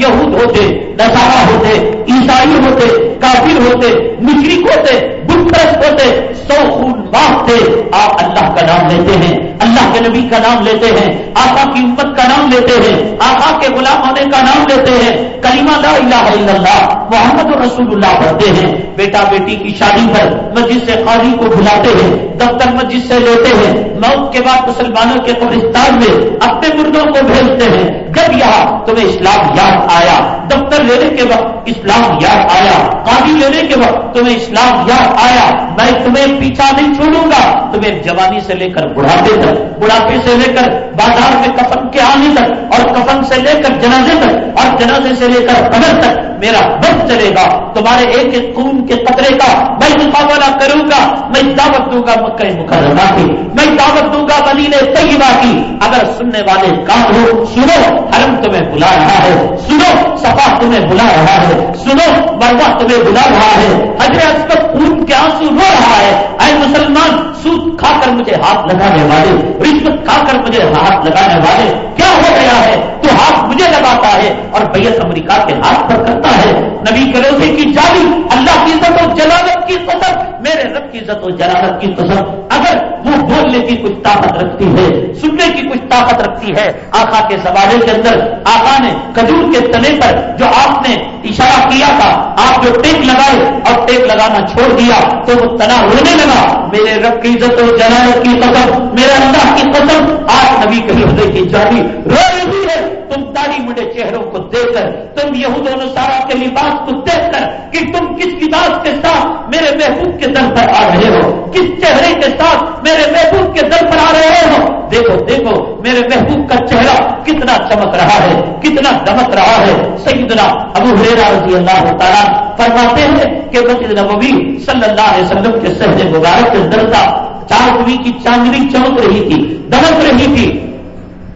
یہود ہوتے نسارا ہوتے، عیسائی ہوتے، کافر ہوتے مشرق ہوتے پرست ہوتے، سو خون باپ تھے۔ آپ اللہ کا نام لیتے ہیں، اللہ کے نبی کا نام لیتے ہیں، آقا کی امت کا نام لیتے ہیں، آقا کے غلام ہونے کا نام لیتے ہیں۔ کلیمہ لا الہ الا اللہ، محمد رسول اللہ پڑھتے ہیں۔ بیٹا بیٹی کی شادی پر مسجد سے خالی کو بلاتے ہیں، دفتر مسجد سے لیتے ہیں۔ موت کے بعد مسلمانوں کے قبرستان میں اپنے مردوں کو بھیجتے ہیں۔ جب یہاں تمہیں اسلام یاد آیا، دفتر لینے کے وقت اسلام یاد آیا، قاضی لینے کے وقت تمہیں اسلام یاد آیا، میں تمہیں پیچھا نہیں چھوڑوں گا، تمہیں جوانی سے لے کر بڑھاپے تک، بڑھاپے سے لے کر بازار میں کفن کے آنے تک، اور کفن سے لے کر جنازے تک، اور جنازے سے لے کر قبر تک میرا بس چلے گا، تمہارے ایک ایک خون کے قطرے کا میں مقابلہ کروں گا، میں دعوت دوں گا مکہ مکرمہ کی، میں دعوت دوں گا مدین طیبہ کی۔ اگر سننے والے کام ہو، سنو، حرم تمہیں بلا رہا ہے سنو، صفا تمہیں بلا رہا ہے۔ سنو مروا تمہیں بلا رہا ہے۔ حضرت خون کے آنسو رو رہا ہے؟ اے مسلمان، سود کھا کر مجھے ہاتھ لگانے والے رشوت کھا کر مجھے ہاتھ لگانے والے کیا ہو گیا ہے؟ تو ہاتھ مجھے لگاتا ہے اور بیت امریکہ کے ہاتھ پر کرتا ہے۔ نبی کروزے کی جالی، اللہ کی عزت و جلالت کی قسم میرے رب کی عزت و جلالت کی قسم، اگر وہ بولنے کی کچھ طاقت رکھتی ہے، سننے کی کچھ طاقت رکھتی ہے، آقا کے سوالے کے اندر، آقا نے کجور کے تنے پر جو آپ نے اشارہ کیا تھا، آپ جو ٹیک لگائے اور ٹیک لگانا چھوڑ دیا، تو وہ تنا ہونے لگا۔ میرے رب کی عزت و جلالت کی قسم، میرے اللہ کی قسم، آج نبی کبھی کی جاری رو رہی ہے۔ تم تاڑی مڈے چہروں کو دیکھ کر، تم یہ دونوں سارا کے لباس کو دیکھ کر کہ تم کس لباس کے ساتھ میرے محبوب کے در پر آ رہے ہو، کس چہرے کے ساتھ میرے محبوب کے در پر آ رہے ہو۔ دیکھو دیکھو، میرے محبوب کا چہرہ کتنا چمک رہا ہے، کتنا دمک رہا ہے۔ سیدنا ابو حریرہ رضی اللہ تعالیٰ فرماتے ہیں کہ مسجد نبوی صلی اللہ علیہ وسلم کے سہج مبارک کے اندر کا چار کی چاندنی چمک رہی تھی، دمک رہی تھی۔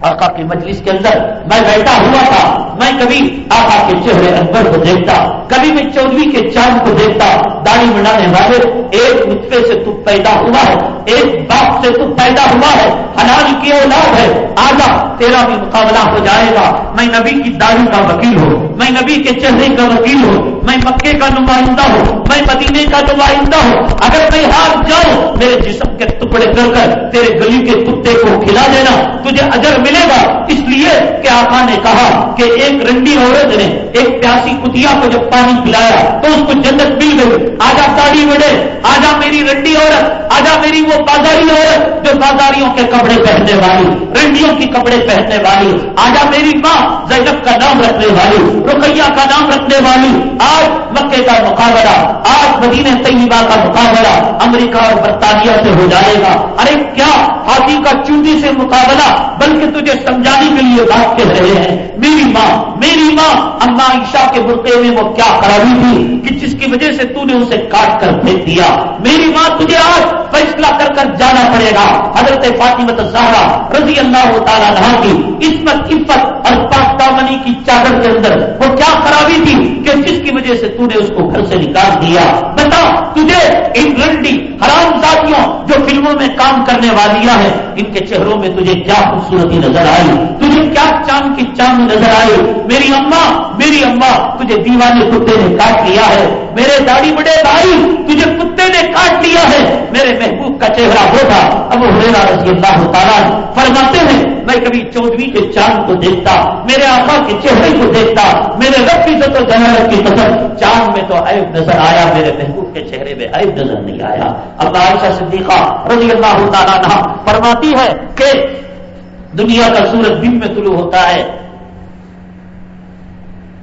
آقا کی مجلس کے اندر میں بیٹھا ہوا تھا، میں کبھی آقا کے چہرے اکبر کو دیکھتا، کبھی میں چودھری کے چاند کو دیکھتا، داڑھی بنانے والے، ایک نطفے سے تو پیدا ہوا ہے، ایک باپ سے تو پیدا ہوا ہے، حلال کی اولاد ہے آجا تیرا بھی مقابلہ ہو جائے گا، میں نبی کی داڑھی کا وکیل ہوں، میں نبی کے چہرے کا وکیل ہوں میں مکے کا نمائندہ ہوں، میں مدینے کا نمائندہ ہوں۔ اگر میں ہار جاؤں، میرے جسم کے ٹکڑے کر کر تیرے گلی کے کتے کو کھلا دینا تجھے اجر ملے گا۔ اس لیے کہ آقا نے کہا کہ ایک رنڈی عورت نے ایک پیاسی کتیا کو جب پانی پلایا تو اس کو جنت مل گئی۔ آجا ساڑی بڑے آجا میری رنڈی عورت، آجا میری وہ بازاری عورت جو بازاریوں کے کپڑے پہننے والی، رنڈیوں کی کپڑے پہننے والی، آجا میری ماں زینب کا نام رکھنے والی، رقیہ کا نام رکھنے والی آج مکے کا مقابلہ، آج مدینہ طیبہ کا مقابلہ امریکہ اور برطانیہ سے ہو جائے گا۔ ارے کیا ہاتھی کا چوٹی سے مقابلہ بلکہ تجھے سمجھانے کے لیے بات کہہ رہے ہیں؟ میری ماں میری ماں، اما عشا کے برقے میں وہ کیا خرابی تھی کہ جس کی وجہ سے تو نے اسے کاٹ کر پھینک دیا۔ میری ماں، تجھے آج فیصلہ کر کر جانا پڑے گا۔ حضرت فاطمت زہرا رضی اللہ تعالیٰ نہ کی عصمت، عفت اور پاکتامنی کی چادر کے اندر۔ وہ کیا خرابی تھی کہ جس کی وجہ سے تو نے اس کو گھر سے نکال دیا۔ بتا، تجھے ان حرام ذاتیوں جو فلموں میں کام کرنے والیاں ہیں، ان کے چہروں میں تجھے کیا خوبصورتی نظر آئی؟ تجھے کیا چاند کی چاند نظر آئی؟ میری اماں میری اماں تجھے دیوانے کتے نے کاٹ لیا ہے۔ میرے داڑھی بڑے بھائی، تجھے کتے نے کاٹ لیا ہے۔ میرے محبوب کا چہرہ ہوگا۔ اب وہ میرا رضی اللہ تعالیٰ فرماتے ہیں، میں کبھی چودھری کے چاند کو دیکھتا، میرے آقا کے چہرے کو دیکھتا، میرے رب کی عزت و کی پسند چاند میں تو عیب نظر آیا، میرے محبوب کے چہرے میں عیب نظر نہیں آیا۔ اب عائشہ صدیقہ رضی اللہ تعالیٰ فرماتی ہے کہ دنیا کا سورج دن میں طلوع ہوتا ہے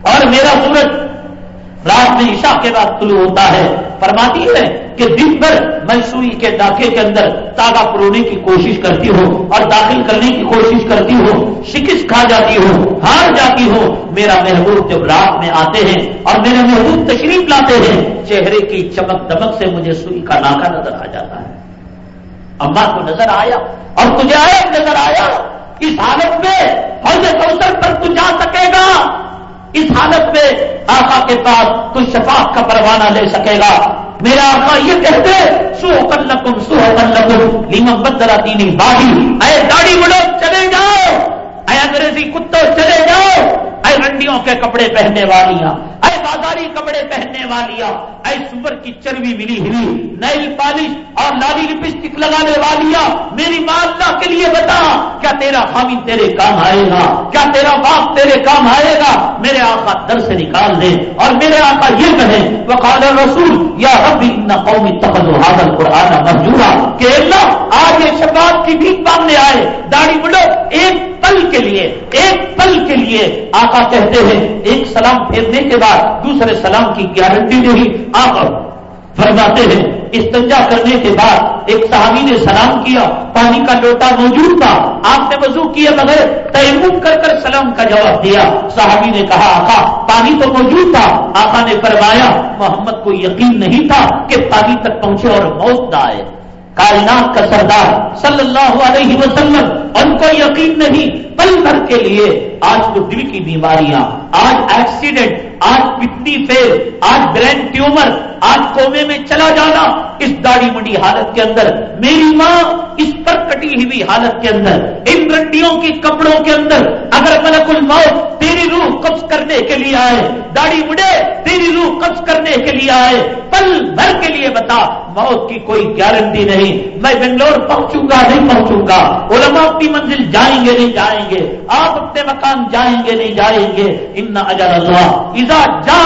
اور میرا سورج رات میں عشاء کے بعد طلوع ہوتا ہے۔ فرماتی ہے کہ دن بھر میں سوئی کے ڈاکے کے اندر تاغا پرونے کی کوشش کرتی ہوں اور داخل کرنے کی کوشش کرتی ہوں۔ شکست کھا جاتی ہوں، ہار جاتی ہوں۔ میرا محبوب جب رات میں آتے ہیں اور میرے محبوب تشریف لاتے ہیں، چہرے کی چمک دمک سے مجھے سوئی کا ناکا نظر آ جاتا ہے۔ اما کو نظر آیا اور تجھے آیا نظر آیا۔ اس حالت میں حوض کوثر پر تو جا سکے گا۔ اس حالت میں آقا کے پاس تو شفاق کا پروانہ لے سکے گا؟ میرا آقا یہ کہتے سو کلکم سو کلکم لکم لیمم بدلا تینی باڑی اے داڑھی بڑو چلے جاؤ! اے انگریزی کتوں چلے جاؤ؟ اے رنڈیوں کے کپڑے پہننے والیاں، اے بازاری کپڑے پہننے والیاں، اے سور کی چربی ملی ہوئی نیل پالش اور لالی لپسٹک لگانے والیاں، میری ماں اللہ کے لیے بتا، کیا تیرا خامی تیرے کام آئے گا؟ کیا تیرا باپ تیرے کام آئے گا؟ میرے آقا در سے نکال دے اور میرے آقا یہ کہے وہ قال رسول یا ربی ان قومی تخذ حاضر قرآن محجورا کہ اللہ آج یہ شفاعت کی بھی مانگنے آئے، داڑھی بڑھو ایک پل کے لیے، ایک پل کے لیے آقا کہتے ہیں، ایک سلام پھیرنے کے بعد دوسرے سلام کی گارنٹی نہیں آپ فرماتے ہیں۔ استنجا کرنے کے بعد ایک صحابی نے سلام کیا، پانی کا لوٹا موجود تھا، آپ نے وضو کیے بغیر تیمم کر کر سلام کا جواب دیا۔ صحابی نے کہا، آقا پانی تو موجود تھا۔ آقا نے فرمایا، محمد کو یقین نہیں تھا کہ پانی تک پہنچے اور موت نہ آئے۔ کائنات کا سردار صلی اللہ علیہ وسلم، ان کو یقین نہیں، پل بھر کے لیے آج تو دل کی بیماریاں، آج ایکسیڈنٹ آج پتنی فیل آج برین ٹیومر آج کومے میں چلا جانا، اس داڑھی منڈی حالت کے اندر، میری ماں اس پر کٹی ہوئی حالت کے اندر، ان رنڈیوں کی کپڑوں کے اندر، اگر ملک الموت تیری روح قبض کرنے کے لیے آئے، داڑھی مڑے تیری روح قبض کرنے کے لیے آئے، پل بھر کے لیے بتا موت کی کوئی گارنٹی نہیں۔ میں بنگلور پہنچوں گا، نہیں پہنچوں گا۔ علماء اپنی منزل جائیں گے، نہیں جائیں گے۔ آپ اپنے مکان جائیں گے، نہیں جائیں گے۔ ان اجر اللہ ایزا جا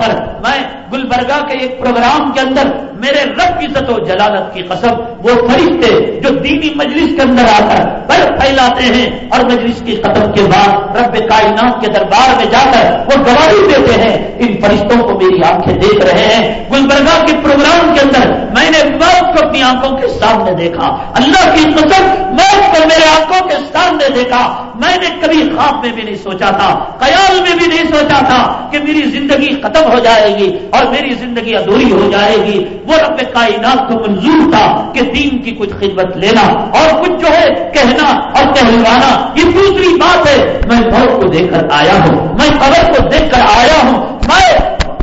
پر میں گلبرگہ کے ایک پروگرام کے اندر میرے رب کی عزت و جلالت کی قسم، وہ فرشتے جو دینی مجلس کے اندر آ کر پر پھیلاتے ہیں اور مجلس کی ختم کے بعد رب کائنات کے دربار میں جا کر وہ گواہی دیتے ہیں، ان فرشتوں کو میری آنکھیں دیکھ رہے ہیں۔ گلبرگہ کے پروگرام کے اندر میں نے موت کو اپنی آنکھوں کے سامنے دیکھا۔ اللہ کی قسم موت کو میرے آنکھوں کے سامنے دیکھا۔ میں نے کبھی خواب میں بھی نہیں سوچا تھا، خیال میں بھی نہیں سوچا تھا کہ میری زندگی ختم ہو جائے گی اور میری زندگی ادھوری ہو جائے گی۔ وہ رب کائنات کو منظور تھا کہ دین کی کچھ خدمت لینا اور کچھ جو ہے کہنا اور کہلوانا، یہ دوسری بات ہے۔ میں بہت کو دیکھ کر آیا ہوں، میں قبر کو دیکھ کر آیا ہوں۔ میں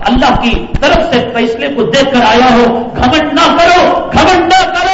اللہ کی طرف سے فیصلے کو دیکھ کر آیا ہوں۔ گھمنڈ نہ کرو، گھمنڈ نہ کرو۔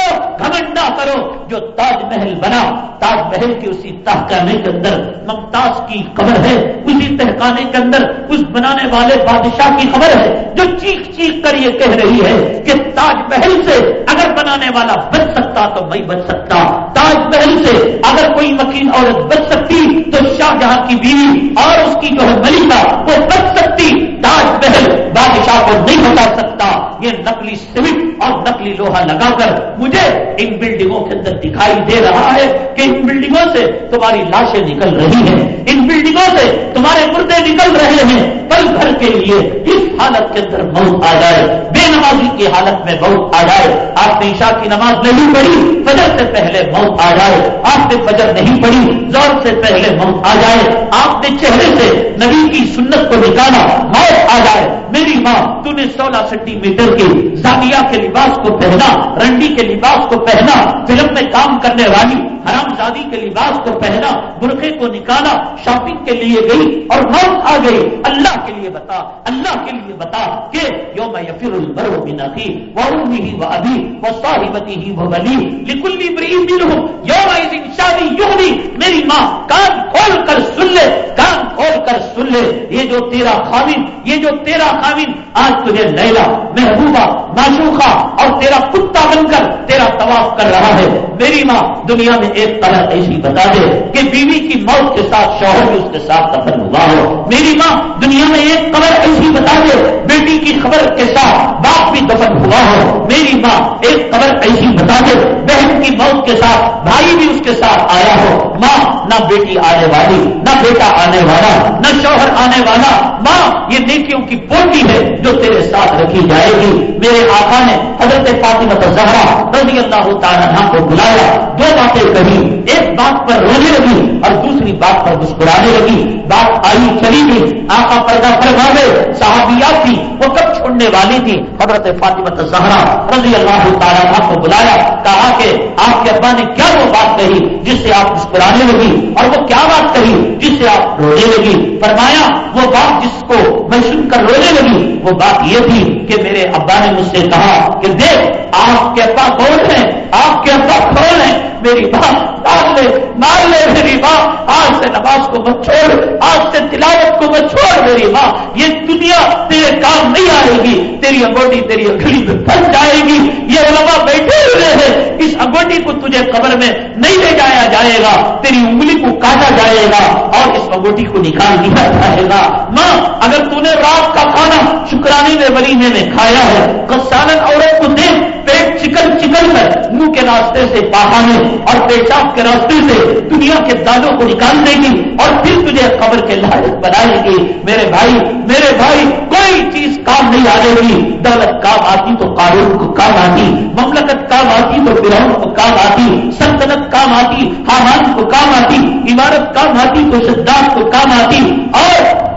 کرو جو تاج محل بنا، تاج محل کی اسی تہکانے کے اندر ممتاز کی خبر ہے، اسی تہکانے کے اندر اس بنانے والے بادشاہ کی خبر ہے، جو چیخ چیخ کر یہ کہہ رہی ہے کہ تاج محل سے اگر بنانے والا بچ سکتا تو میں بچ سکتا۔ تاج محل سے اگر کوئی مکین عورت بچ سکتی تو شاہ جہاں کی بیوی اور اس کی جو ہے ملکہ وہ بچ سکتی۔ تاج محل بادشاہ کو نہیں بتا سکتا۔ یہ نقلی سیمنٹ اور نقلی لوہا لگا کر مجھے ان بلڈنگوں کے اندر دکھائی دے رہا ہے کہ ان بلڈنگوں سے تمہاری لاشیں نکل رہی ہیں۔ ان بلڈنگوں سے تمہارے مردے نکل رہے ہیں۔ پل بھر کے لیے اس حالت کے اندر موت آ جائے۔ بے نمازی کی حالت میں موت آ جائے۔ آپ نے عشاء کی نماز نہیں پڑھی، فجر سے پہلے موت آ جائے۔ آپ نے فجر نہیں پڑھی زور سے پہلے موت آ جائے۔ آپ نے چہرے سے نبی کی سنت کو نکالا۔ موت آ جائے میری ماں تو نے سولہ سینٹی میٹر کی زانیہ کے لباس کو پہنا، رنڈی کے لباس کو پہنا، فلم میں کام کرنے والی حرام شادی کے لباس کو پہنا برقے کو نکالا، شاپنگ کے لیے گئی اور موت آ گئی، اللہ کے لیے بتا، اللہ کے لیے بتا کہ یوم یفر البر بنا تھی وہ ہی وہ ابھی وہ صاحبتی ہی وہ بلی لکلی بری دل ہوں یوم شادی یوں میری ماں کان کھول کر سن لے، کان کھول کر سن لے، یہ جو تیرا خامن یہ جو تیرا خامن آج تجھے لیلا، محبوبہ، معشوقہ اور تیرا کتا بن کر تیرا طواف کر رہا ہے، میری ماں دنیا میں ایک طرح ایسی بتا دے کہ بیوی کی موت کے ساتھ شوہر بھی اس کے ساتھ دفن ہوا ہو۔ میری ماں دنیا میں ایک خبر ایسی بتا دے، بیٹی کی خبر کے ساتھ باپ بھی دفن ہوا ہو۔ میری ماں ایک خبر ایسی بتا دے، بہن کی موت کے ساتھ بھائی بھی اس کے ساتھ آیا ہو۔ ماں نہ بیٹی آنے والی، نہ بیٹا آنے والا، نہ شوہر آنے والا، ماں یہ نیکیوں کی پوٹی ہے جو تیرے ساتھ رکھی جائے گی۔ میرے آقا نے حضرت فاطمہ زہرا رضی اللہ تعالیٰ کو بلایا۔ دو باتیں کہی ایک بات پر رونے لگی اور دوسری بات پر مسکرانے لگی۔ بات آئی چلی گئی۔ آقا پردہ فرما گئے صحابیات تھی وہ کب چھوڑنے والی تھی حضرت فاطمہ زہرا رضی اللہ تعالیٰ کو بلایا۔ کہا کہ آپ کے ابا نے کیا وہ بات کہی جس سے آپ مسکرانے لگی اور وہ کیا بات کہی جس سے آپ رونے لگی؟ فرمایا، وہ بات جس کو میں کر رونے لگی وہ بات یہ تھی کہ میرے ابا نے مجھ سے کہا کہ دیکھ، آپ کے ابا کون ہیں؟ آپ کے ابا کون ہیں؟ میری ماں مار لے مار لے میری ماں آج سے نماز کو مت چھوڑ، آج سے تلاوت کو مت چھوڑ میری ماں یہ دنیا تیرے کام نہیں آئے گی، تیری انگوٹی تیری انگلی میں پھنس جائے گی۔ یہ علماء بیٹھے ہوئے ہیں، اس انگوٹی کو تجھے قبر میں نہیں لے جایا جائے گا، تیری انگلی کو کاٹا جائے گا اور اس انگوٹی کو نکال دیا جائے گا۔ ماں، اگر تو نے رات کا کھانا شکرانی میں ولیمے میں کھایا ہے۔ کسالن عورت کو دیکھ پیٹ چکن چکن کر، منہ کے راستے سے پہانے اور پیشاب کے راستے سے دنیا کے دانوں کو نکال دے گی اور پھر تجھے قبر کے لائق بنائے گی۔ میرے بھائی میرے بھائی، کوئی چیز کام نہیں آ گی دولت کام آتی تو قانون کو کام آتی، مملکت کام آتی تو فرعون کو کام آتی، سلطنت کام آتی، حامان کو کام آتی، عمارت کام آتی تو شداد کو کام آتی۔ اور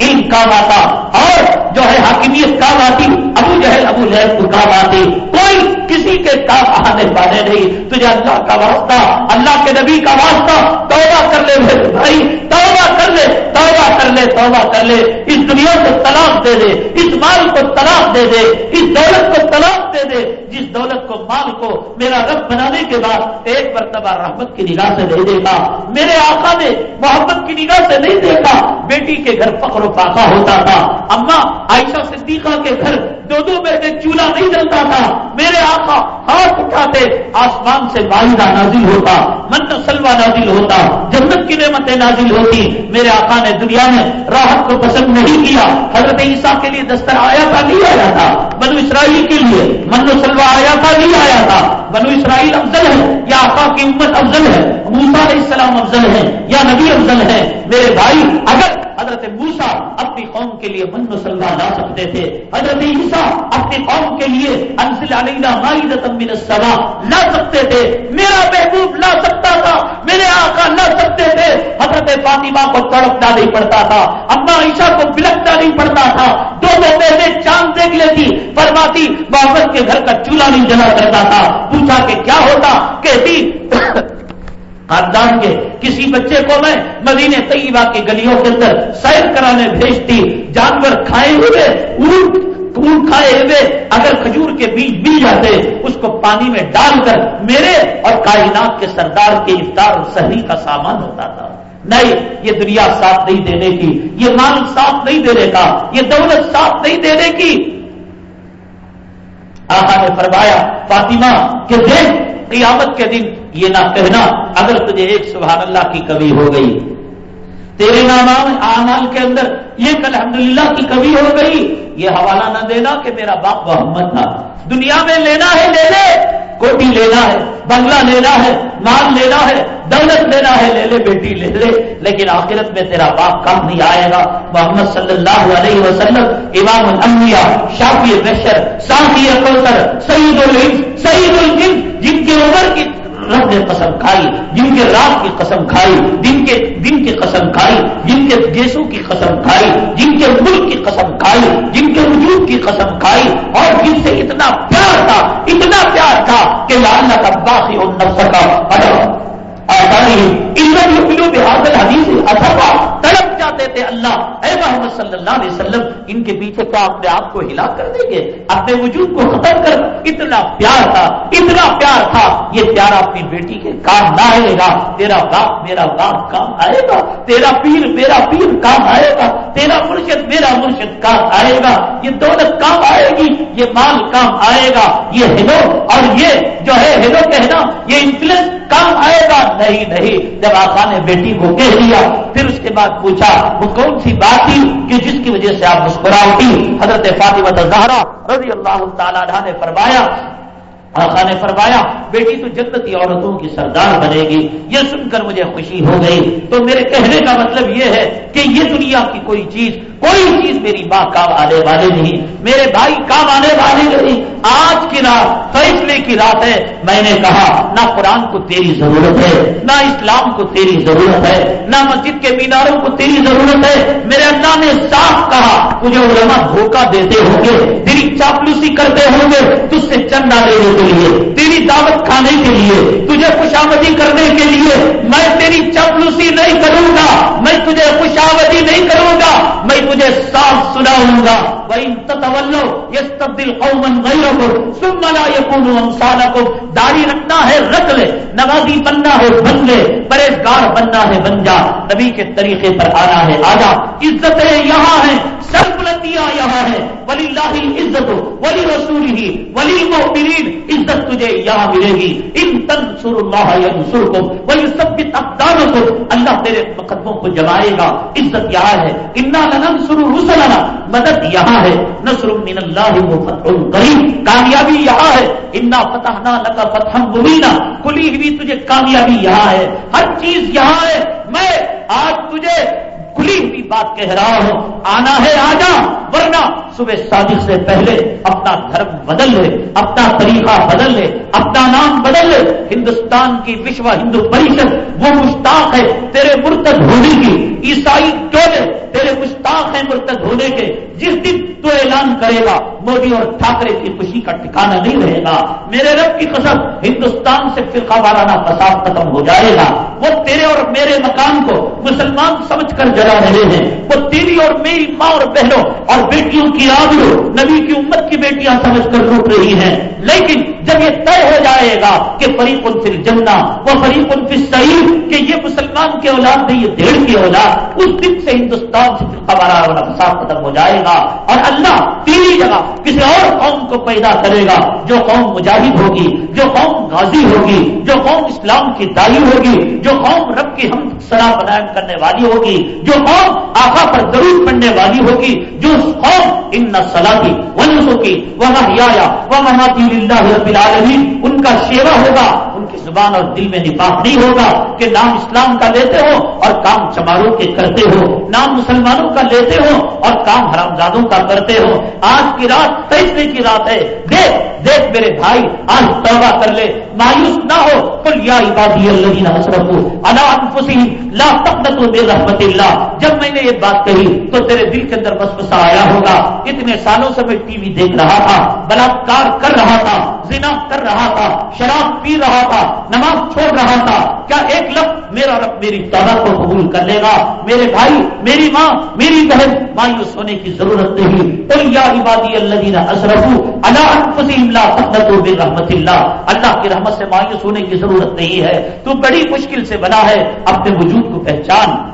علم کام آتا اور جو ہے حاکمیت کام آتی، ابو جہل ابو جہل کو کام آتی کوئی کسی کے کام آنے والے نہیں۔ تجھے اللہ کا واسطہ، اللہ کے نبی کا واسطہ۔ توبہ کر لے میرے بھائی، توبہ کر لے، توبہ کر لے، توبہ کر لے۔ اس دنیا کو طلاق دے دے، اس مال کو طلاق دے دے، اس دولت کو طلاق دے دے۔ جس دولت کو، مال کو میرا رب بنانے کے بعد ایک مرتبہ رحمت کی نگاہ سے نہیں دیکھا میرے آقا نے محبت کی نگاہ سے نہیں دیکھا بیٹی کے گھر فخر و فاقہ ہوتا تھا۔ اما عائشہ صدیقہ کے گھر دو دو مہینے چولہا نہیں جلتا تھا۔ میرے آقا ہاتھ اٹھاتے آسمان سے معاہدہ نازل ہوتا، من سلوا نازل ہوتا، جنت کی نعمتیں نازل ہوتی، میرے آقا نے دنیا میں راحت کو پسند نہیں کیا، حضرت عیسیٰ کے لیے دستر آیا تھا، نہیں آیا تھا، بنو اسرائیل کے لیے من سلوا آیا تھا، نہیں آیا تھا، بنو اسرائیل افضل ہے یا آقا کی امت افضل ہے موسا علیہ السلام افضل ہے یا نبی افضل ہے میرے بھائی، اگر حضرت موسا اپنی قوم کے لیے من سلوا لا سکتے تھے۔ حضرت عیسیٰ اپنی قوم کے لیے انسل علینا من السما لا سکتے تھے۔ میرا محبوب لا سکتا تھا۔ میرے آقا لا سکتے تھے۔ حضرت فاطمہ کو تڑپنا نہیں پڑتا تھا۔ اما عیشا کو بلکنا نہیں پڑتا تھا۔ دو دو پہلے چاند دیکھ لیتی۔ فرماتی محمد کے گھر کا چولہا نہیں جلا کرتا تھا۔ پوچھا کہ کیا ہوتا؟ کہتی خاندان کے کسی بچے کو میں مدینے طیبہ کی گلیوں کے اندر سیر کرانے بھیجتی، جانور کھائے ہوئے، اونٹ اونٹ کھائے ہوئے، اگر کھجور کے بیج مل جاتے، اس کو پانی میں ڈال کر میرے اور کائنات کے سردار کے افطار اور سہری کا سامان ہوتا تھا۔ نہیں، یہ دنیا ساتھ نہیں دینے کی، یہ مال ساتھ نہیں دینے کا، یہ دولت ساتھ نہیں دینے کی۔ آقا نے فرمایا، فاطمہ، کہ دیکھ، قیامت کے دن یہ نہ کہنا اگر تجھے ایک سبحان اللہ کی کمی ہو گئی۔ تیرے نام آمال کے اندر یہ الحمدللہ کی کمی ہو گئی۔ یہ حوالہ نہ دینا کہ میرا باپ محمد تھا۔ دنیا میں لینا ہے لے لے کوٹی لینا ہے، بنگلہ لینا ہے، مال لینا ہے، دولت لینا ہے، لے لے بیٹی، لے لے۔ لیکن آخرت میں تیرا باپ کام نہیں آئے گا۔ محمد صلی اللہ علیہ وسلم، امام الانبیاء، شافی بشر صافی کوثر سعید العلم سعید الجن، جن کی عمر کی رب نے قسم کھائی جن کے رات کی قسم کھائی جن کے دن کی قسم کھائی جن کے دیسوں کی قسم کھائی جن کے ملک کی قسم کھائی جن کے وجود کی قسم کھائی۔ اور جن سے اتنا پیار تھا، اتنا پیار تھا کہ لال کا باقی اور نفس کا۔ اڈر آسانی ان میں حاصل حدیث اصفا تڑپ جاتے تھے اللہ۔ اے محمد صلی اللہ علیہ وسلم، ان کے پیچھے تو اپنے آپ کو ہلا کر دیں گے۔ اپنے وجود کو ختم کر۔ اتنا پیار تھا، اتنا پیار تھا۔ یہ پیار اپنی بیٹی کے کام نہ آئے گا۔ تیرا باپ میرا باپ کام آئے گا۔ تیرا پیر میرا پیر کام آئے گا۔ تیرا مرشد میرا مرشد کام آئے گا۔ یہ دولت کام آئے گی، یہ مال کام آئے گا۔ یہ ہلو، اور یہ جو ہے، ہلو کہنا، یہ انفلوئنس کام آئے گا۔ نہیں نہیں۔ جب آقا نے بیٹی کو کہہ دیا، پھر اس کے بعد پوچھا وہ کون سی بات تھی کہ جس کی وجہ سے آپ مسکرا اٹھی؟ حضرت فاطمہ زہرا رضی اللہ تعالیٰ نے فرمایا، آقا نے فرمایا، بیٹی تو جنتی عورتوں کی سردار بنے گی، یہ سن کر مجھے خوشی ہو گئی۔ تو میرے کہنے کا مطلب یہ ہے کہ یہ دنیا کی کوئی چیز کوئی چیز میری ماں کام آنے والے نہیں، میرے بھائی کام آنے والے نہیں۔ آج کی رات، فیصلے کی رات ہے۔ میں نے کہا، نہ قرآن کو تیری ضرورت ہے، نہ اسلام کو تیری ضرورت ہے، نہ مسجد کے میناروں کو تیری ضرورت ہے۔ میرے اللہ نے صاف کہا، مجھے علماء دھوکہ دیتے ہوں گے، تیری چاپلوسی کرتے ہوں گے تجھ سے چندہ لینے کے لیے، تیری دعوت کھانے کے لیے، تجھے خوشامدی کرنے کے لیے۔ میں تیری چاپلوسی نہیں کروں گا، میں تجھے خوشامدی نہیں کروں گا، میں تجھے صاف سناؤں گا۔ وہ یس تبدیل قومن غیر کو سن منا کو رکھنا ہے، رکھ لے۔ نمازی بننا ہے، بن لے۔ پرہیزگار بننا ہے، بن جا۔ نبی کے طریقے پر آنا ہے آجا عزتیں یہاں ہیں سر بلندیاں یہاں ہیں۔ ولی اللہ عزت ہو ولی رسول ہی ولی محبرین عزت تجھے یہاں ملے گی۔ ان تنسر اللہ ینسر کو ولی سب کی کو اللہ تیرے مقدموں کو جمائے گا۔ عزت یہاں ہے۔ انا لننصر رسلنا۔ مدد یہاں ہے۔ نصر من اللہ و فتح قریب۔ کامیابی یہاں ہے۔ انا فتحنا لك فتحا مبینا کھلی ہوئی تجھے کامیابی یہاں ہے۔ ہر چیز یہاں ہے۔ میں آج تجھے کھلی ہوئی بات کہہ رہا ہوں۔ آنا ہے آجا، ورنہ صبح صادق سے پہلے اپنا دھرم بدل لے، اپنا طریقہ بدل لے، اپنا نام بدل لے۔ ہندوستان کی وشو ہندو پریشد، وہ مشتاق ہے تیرے مرتد ہونے کی۔ عیسائی ٹولے، تیرے مشتاق ہیں مرتد ہونے کے۔ جس دن تو اعلان کرے گا، مودی اور ٹھاکرے کی خوشی کا ٹھکانا نہیں رہے گا۔ میرے رب کی قسم، ہندوستان سے فرقہ وارانہ فساد ختم ہو جائے گا۔ وہ تیرے اور میرے مکان کو مسلمان سمجھ کر جائے جلا رہے ہیں وہ تیری اور میری ماں اور بہنوں اور بیٹیوں کی آبرو نبی کی امت کی بیٹیاں سمجھ کر روٹ رہی ہیں۔ لیکن جب یہ طے ہو جائے گا کہ فریق پھر جمنا وہ فریق پھر صحیح کہ یہ مسلمان کے اولاد نہیں، یہ دیڑھ کی اولاد، اس دن سے ہندوستان سے ہمارا فساد ختم ہو جائے گا اور اللہ تیری جگہ کسی اور قوم کو پیدا کرے گا، جو قوم مجاہد ہوگی، جو قوم غازی ہوگی، جو قوم اسلام کی دائی ہوگی، جو قوم رب کی ہم سلام بیان کرنے والی ہوگی، جو قوم آخا پر ضرور پڑنے والی ہوگی، جو قوم ان سلاحی ونسوں کی وہ یا وہ مماتی رب العالمین ان کا شیوا ہوگا، ان کی زبان اور دل میں نفاق نہیں ہوگا کہ نام اسلام کا لیتے ہو اور کام چماروں کے کرتے ہو، نام مسلمانوں کا لیتے ہو اور کام حرام کا کرتے ہو۔ آج کی رات فیصلے کی رات ہے۔ دیکھ دیکھ میرے بھائی، آج توبہ کر لے۔ مایوس نہ ہو۔ کل یا عبادی اللہ حسرت اللہ لا تقنطوا من رحمت اللہ۔ جب میں نے یہ بات کہی تو تیرے دل کے اندر بس آیا ہوگا۔ اتنے سالوں سے میں ٹی وی دیکھ رہا تھا، بلاکار کر رہا تھا۔ زنا کر رہا تھا، شراب پی رہا تھا، نماز چھوڑ رہا تھا۔ کیا ایک لفظ میرا رب میری توبہ کو قبول کر لے گا؟ میرے بھائی، میری ماں، میری بہن، مایوس ہونے کی ضرورت نہیں۔ یا عبادی اللہ اشرف اللہ رحمت اللہ۔ اللہ کی رحمت سے مایوس ہونے کی ضرورت نہیں ہے۔ تو بڑی مشکل سے بنا ہے اپنے وجود کو پہچان۔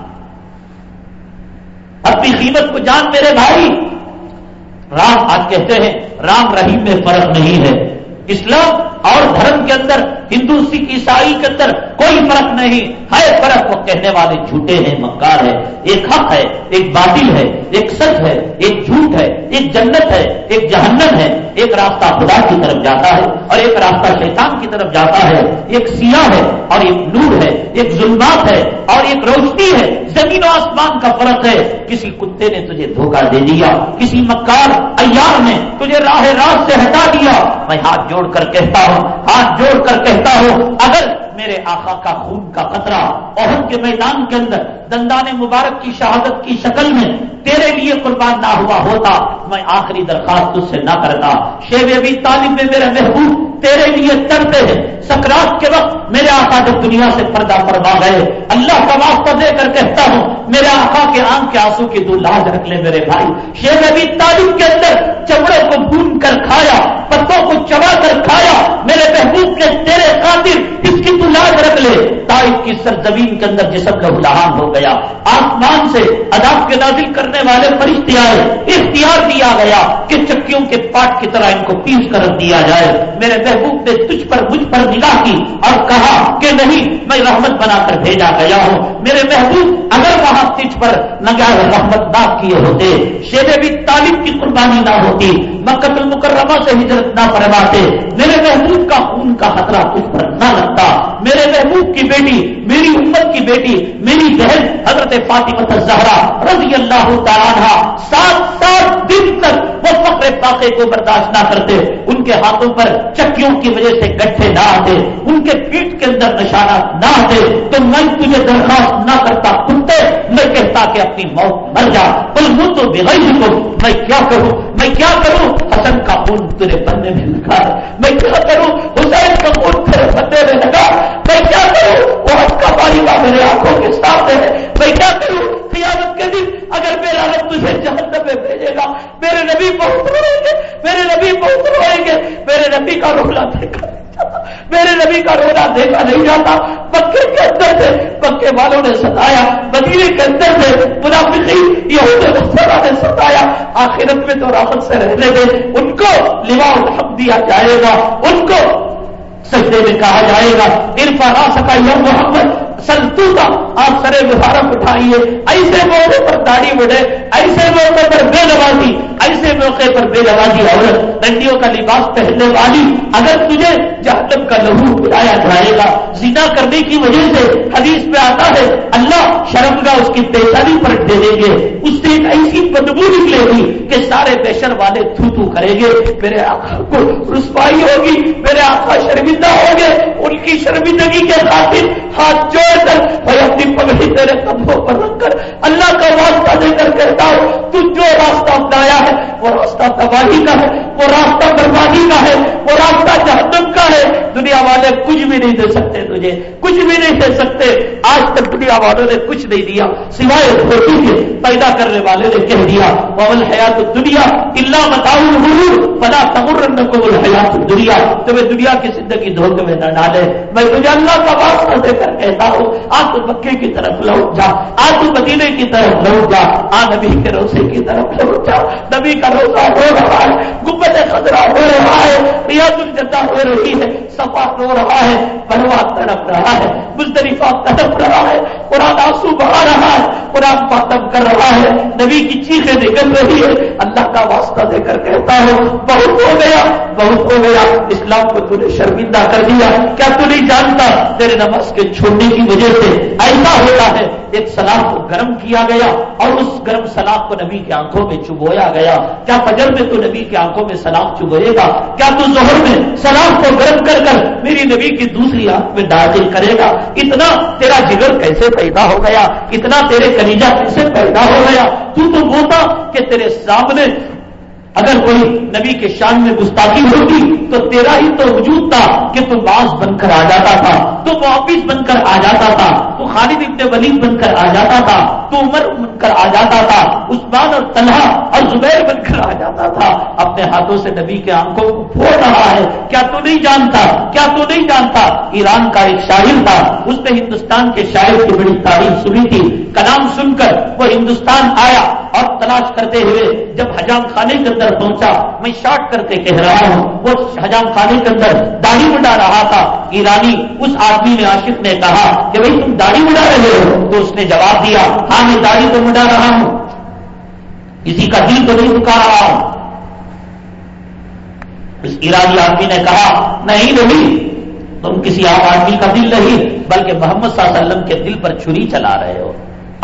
اپنی قیمت کو جان، میرے بھائی۔ رام آج کہتے ہیں، رام رحیم میں فرق نہیں ہے۔ اسلام اور دھرم کے اندر، ہندو، سکھ، عیسائی کے اندر کوئی فرق نہیں۔ ہے فرق وہ کہنے والے جھوٹے ہیں مکار ہے ایک حق ہے، ایک باطل ہے، ایک سچ ہے، ایک جھوٹ ہے، ایک جنت ہے، ایک جہنم ہے۔ ایک راستہ خدا کی طرف جاتا ہے اور ایک راستہ شیطان کی طرف جاتا ہے۔ ایک سیاہ ہے اور ایک نور ہے، ایک ظلمات ہے اور ایک روشنی ہے۔ زمین و آسمان کا فرق ہے۔ کسی کتے نے تجھے دھوکہ دے دیا، کسی مکار ایار نے تجھے راہ راست سے ہٹا دیا۔ میں ہاتھ جوڑ کر کہتا ہوں ہاتھ جوڑ کر کہتا ہوں اگر میرے آقا کا خون کا قطرہ عہد کے میدان کے اندر دندان مبارک کی شہادت کی شکل میں تیرے لیے قربان نہ ہوا ہوتا، میں آخری درخواست اس سے نہ کرتا۔ شیب ابھی تعلیم میں میرا محبوب تیرے لیے ترتے ہیں۔ سکرات کے وقت میرے آقا جب دنیا سے پردہ فرما گئے، اللہ کا واسطہ دے کر کہتا ہوں، میرے آقا کے آنکھ کے آنسو کی دو لاج رکھ لے میرے بھائی۔ شیر ابھی تعلیم کے اندر چمڑے کو بھون کر کھایا، پتوں کو چبا کر کھایا، میرے محبوب کے تیرے خاطر اس کی تو لاج رکھ لے تاریخ کی سرزمین کے اندر جسم کا لہان ہو گیا۔ آسمان سے اداب کے نازل کرنے والے فرشتے آئے۔ اختیار دیا گیا کہ چکیوں کے پاٹ کی طرح ان کو پیس کر دیا جائے۔ میرے محبوب نے تجھ پر مجھ پر نگاہ کی اور کہا کہ نہیں، میں رحمت بنا کر بھیجا گیا ہوں۔ میرے محبوب، اگر وہاں تجھ پر نگاہ رحمت نہ کیے ہوتے شیر بھی تعلیم کی قربانی نہ ہوتی مکت المکرمہ سے ہجرت نہ فرماتے میرے محبوب کا خون کا خطرہ تجھ پر نہ لگتا۔ میرے محبوب کی بیٹی، میری امت کی بیٹی، میری بہن حضرت فاطمہ زہرا رضی اللہ تعالیٰ سات سات دن تک وہ فقر پاقے کو برداشت نہ کرتے۔ ان کے ہاتھوں پر چکیوں کی وجہ سے گٹھے نہ آتے، ان کے پیٹ کے اندر نشانات نہ آتے۔ تو میں تجھے درخواست نہ کرتا کتے، میں کہتا کہ اپنی موت مر جا۔ بل منہ تو بغیر کو میں کیا کروں میں کیا کروں؟ حسن کا خون تیرے بندے میں لگا میں کیا کروں؟ حسین کا خون تیرے بندے میں لگا میں کیا کروں؟ وہ حق کا پانی کا میرے آنکھوں کے ساتھ ہے۔ میں کیا کروں؟ قیامت کے دن اگر میرا رب تجھے جہنم میں بھیجے گا، میرے نبی بہت روئیں گے۔ میرے نبی بہت روئیں گے۔ میرے نبی کا رولا دیکھا میرے نبی کا رونا دیکھا نہیں جاتا۔ پکے کے اندر سے پکے والوں نے ستایا، مدینے کے اندر سے منافقی یہ نے ستایا۔ آخرت میں تو راحت سے رہنے دے ان کو لوا الحق دیا جائے گا۔ ان کو سجدے میں کہا جائے گا عرفا را سکا یوم محمد سنتو کا آپ سرے مبارک اٹھائیے۔ ایسے موقع پر داڑھی بڑھے ایسے موقع پر بے لوازی ایسے موقع پر بے لوازی عورت ڈنڈیوں کا لباس پہننے والی، اگر تجھے جہنم کا لہو بلایا جائے گا۔ زنا کرنے کی وجہ سے حدیث میں آتا ہے، اللہ شرم کا اس کی پیشانی پر دے دیں گے۔ اس سے ایک ایسی بدبو نکلے گی کہ سارے بیشر والے تھو تھو کریں گے۔ میرے آقا کو رسوائی ہوگی، میرے آقا شرمندہ ہوں گے، ان کی شرمندگی کے خاطر ہاتھ جوڑ کر میں اپنی پگڑی تیرے کندھوں پر رکھ کر اللہ کا واسطہ دے کر کہتا ہوں، تو جو راستہ اپنایا ہے، وہ راستہ تباہی کا ہے، وہ راستہ بربادی کا ہے، وہ راستہ جہنم کا ہے دنیا والے کچھ بھی نہیں دے سکتے تجھے، کچھ بھی نہیں دے سکتے۔ آج تک دنیا والوں نے کچھ نہیں دیا، سوائے دھوتی کے پیدا کرنے والے نے کہہ دیا ببل حیات دنیا اللہ بتاؤ بنا تمر کو حیات دنیا تمہیں دنیا کی زندگی دھوکے میں نہ ڈالے میں تجھے اللہ کا واسطہ دے کر کہتا ہوں آج تو مکے کی طرف لوٹ جا آج تو مدینے کی طرف لوٹ جا، آ نبی کے روزے کی طرف لوٹ جا۔ نبی کا روزہ ہو رہا ہے گمبد خطرہ ہو رہا ہے، ریاض الجدہ ہو رہی ہے سفا ہو رہا ہے، بنوا تڑپ رہا ہے، مزدلفہ تڑپ رہا ہے، قرآن آنسو بہا رہا ہے، قرآن پاتم کر رہا ہے، نبی کی چیخیں نکل رہی ہے اللہ کا واسطہ دے کر کہتا ہوں بہت ہو گیا، بہت ہو گیا، اسلام کو تو نے شرمندہ کر دیا۔ کیا تو نہیں جانتا، تیرے نماز کے چھوڑنے کی وجہ سے ایسا ہوتا ہے۔ ایک سلام کو گرم کیا گیا اور اس گرم سلام کو نبی کی آنکھوں میں چبویا گیا۔ کیا فجر میں تو نبی کی آنکھوں میں سلام چبوئے گا؟ کیا تو ظہر میں سلام کو گرم کر کر میری نبی کی دوسری آنکھ میں داخل کرے گا۔ اتنا تیرا جگر کیسے پیدا ہو گیا؟ اتنا تیرے کنیجا کیسے پیدا ہو گیا؟ تو تو بولتا کہ تیرے سامنے اگر کوئی نبی کے شان میں گستاخی ہوتی تو تیرا ہی تو وجود تھا کہ تو باز بن کر آ جاتا تھا، تو واپس بن کر آ جاتا تھا، تو خالد ابن ولید بن کر آ جاتا تھا، تو عمر بن کر آ جاتا تھا، عثمان اور طلحہ اور زبیر بن کر آ جاتا تھا۔ اپنے ہاتھوں سے نبی کے آنکھوں کو پھوڑ رہا ہے۔ کیا تو نہیں جانتا؟ کیا تو نہیں جانتا؟ ایران کا ایک شاعر تھا، اس نے ہندوستان کے شاعر کی بڑی تعریف سنی تھی۔ کلام سن کر وہ ہندوستان آیا۔ اور تلاش کرتے ہوئے جب حجام خانے کے اندر پہنچا، میں شارٹ کر کے کہہ رہا ہوں، وہ حجام خانے کے اندر داڑھی اڑا رہا تھا۔ ایرانی اس آدمی نے عاشق نے کہا کہ بھائی تم داڑھی اڑا رہے ہو؟ تو اس نے جواب دیا ہاں میں داڑھی تو اڑا رہا ہوں۔ کسی کا دل تو نہیں دکھا رہا۔ ہوں اس ایرانی آدمی نے کہا، نہیں نہیں تم کسی عام آدمی کا دل نہیں، بلکہ محمد صلی اللہ علیہ وسلم کے دل پر چھری چلا رہے ہو۔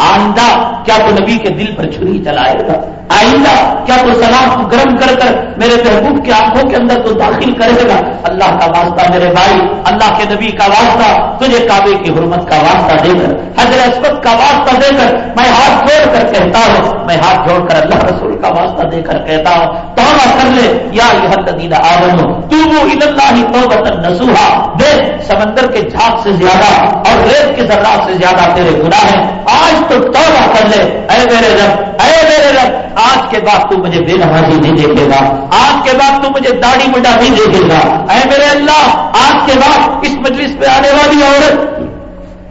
آئندہ کیا تو نبی کے دل پر چھری چلائے گا؟ آئندہ کیا تو سلام کو گرم کر کر میرے محبوب کی آنکھوں کے اندر تو داخل کرے گا؟ اللہ کا واسطہ میرے بھائی، اللہ کے نبی کا واسطہ، تجھے کعبے کی حرمت کا واسطہ دے کر، حضرت اسمت کا واسطہ دے کر میں ہاتھ جوڑ کر کہتا ہوں، میں ہاتھ جوڑ کر اللہ رسول کا واسطہ دے کر کہتا ہوں تو کر لے، یا یہ ددیدہ تو وہ اللہ ہی نسوہا دے سمندر کے جھاگ سے زیادہ اور ریت کے ذرات سے زیادہ تیرے گناہ ہیں۔ آج تو توبہ کر لے۔ اے میرے رب، اے میرے رب، آج کے بعد تو مجھے بے نمازی نہیں دیکھے گا۔ آج کے بعد تو مجھے داڑھی مڈا نہیں دیکھے گا۔ اے میرے اللہ، آج کے بعد اس مجلس پہ آنے والی عورت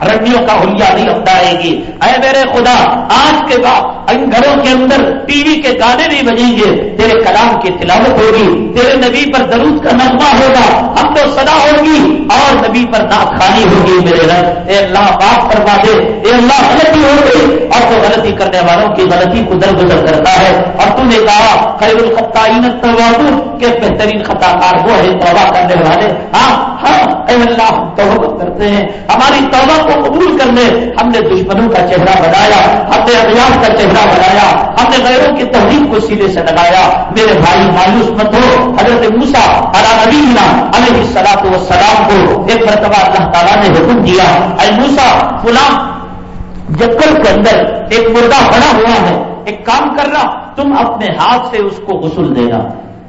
رنگیوں کا ہولیا نہیں اپنائے گی۔ اے میرے خدا، آج کے بعد ان گھروں کے اندر ٹی وی کے گانے نہیں بجیں گے تیرے کلام کی تلاوت ہوگی، تیرے نبی پر درود کا نغمہ ہوگا، ہم تو صدا ہوگی اور نبی پر ناک خانی ہوگی میرے رنگ اے اللہ، معاف کروا دے۔ اے اللہ، غلطی ہو گئی۔ اور تو غلطی کرنے والوں کی غلطی کو درگزر کرتا ہے۔ اور تو نے کہا، خیر الخطائین التوابون کہ بہترین خطا کار وہ ہے توبہ کرنے والے۔ ہاں ہاں اے اللہ، ہم توبہ کرتے ہیں۔ ہماری توبہ کو قبول کرنے ہم نے دشمنوں کا چہرہ بنایا، ہم نے ابیات کا چہرہ بنایا، ہم نے غیروں کی تحریر کو سیدھے سے لگایا۔ میرے بھائی، مایوس مت ہو۔ حضرت موسا علیہ السلام و سلام کو ایک مرتبہ اللہ تعالیٰ نے حکم دیا، اے موسا فلاں جکل کے اندر ایک مردہ بڑا ہوا ہے، ایک کام کرنا تم اپنے ہاتھ سے اس کو غسل دینا،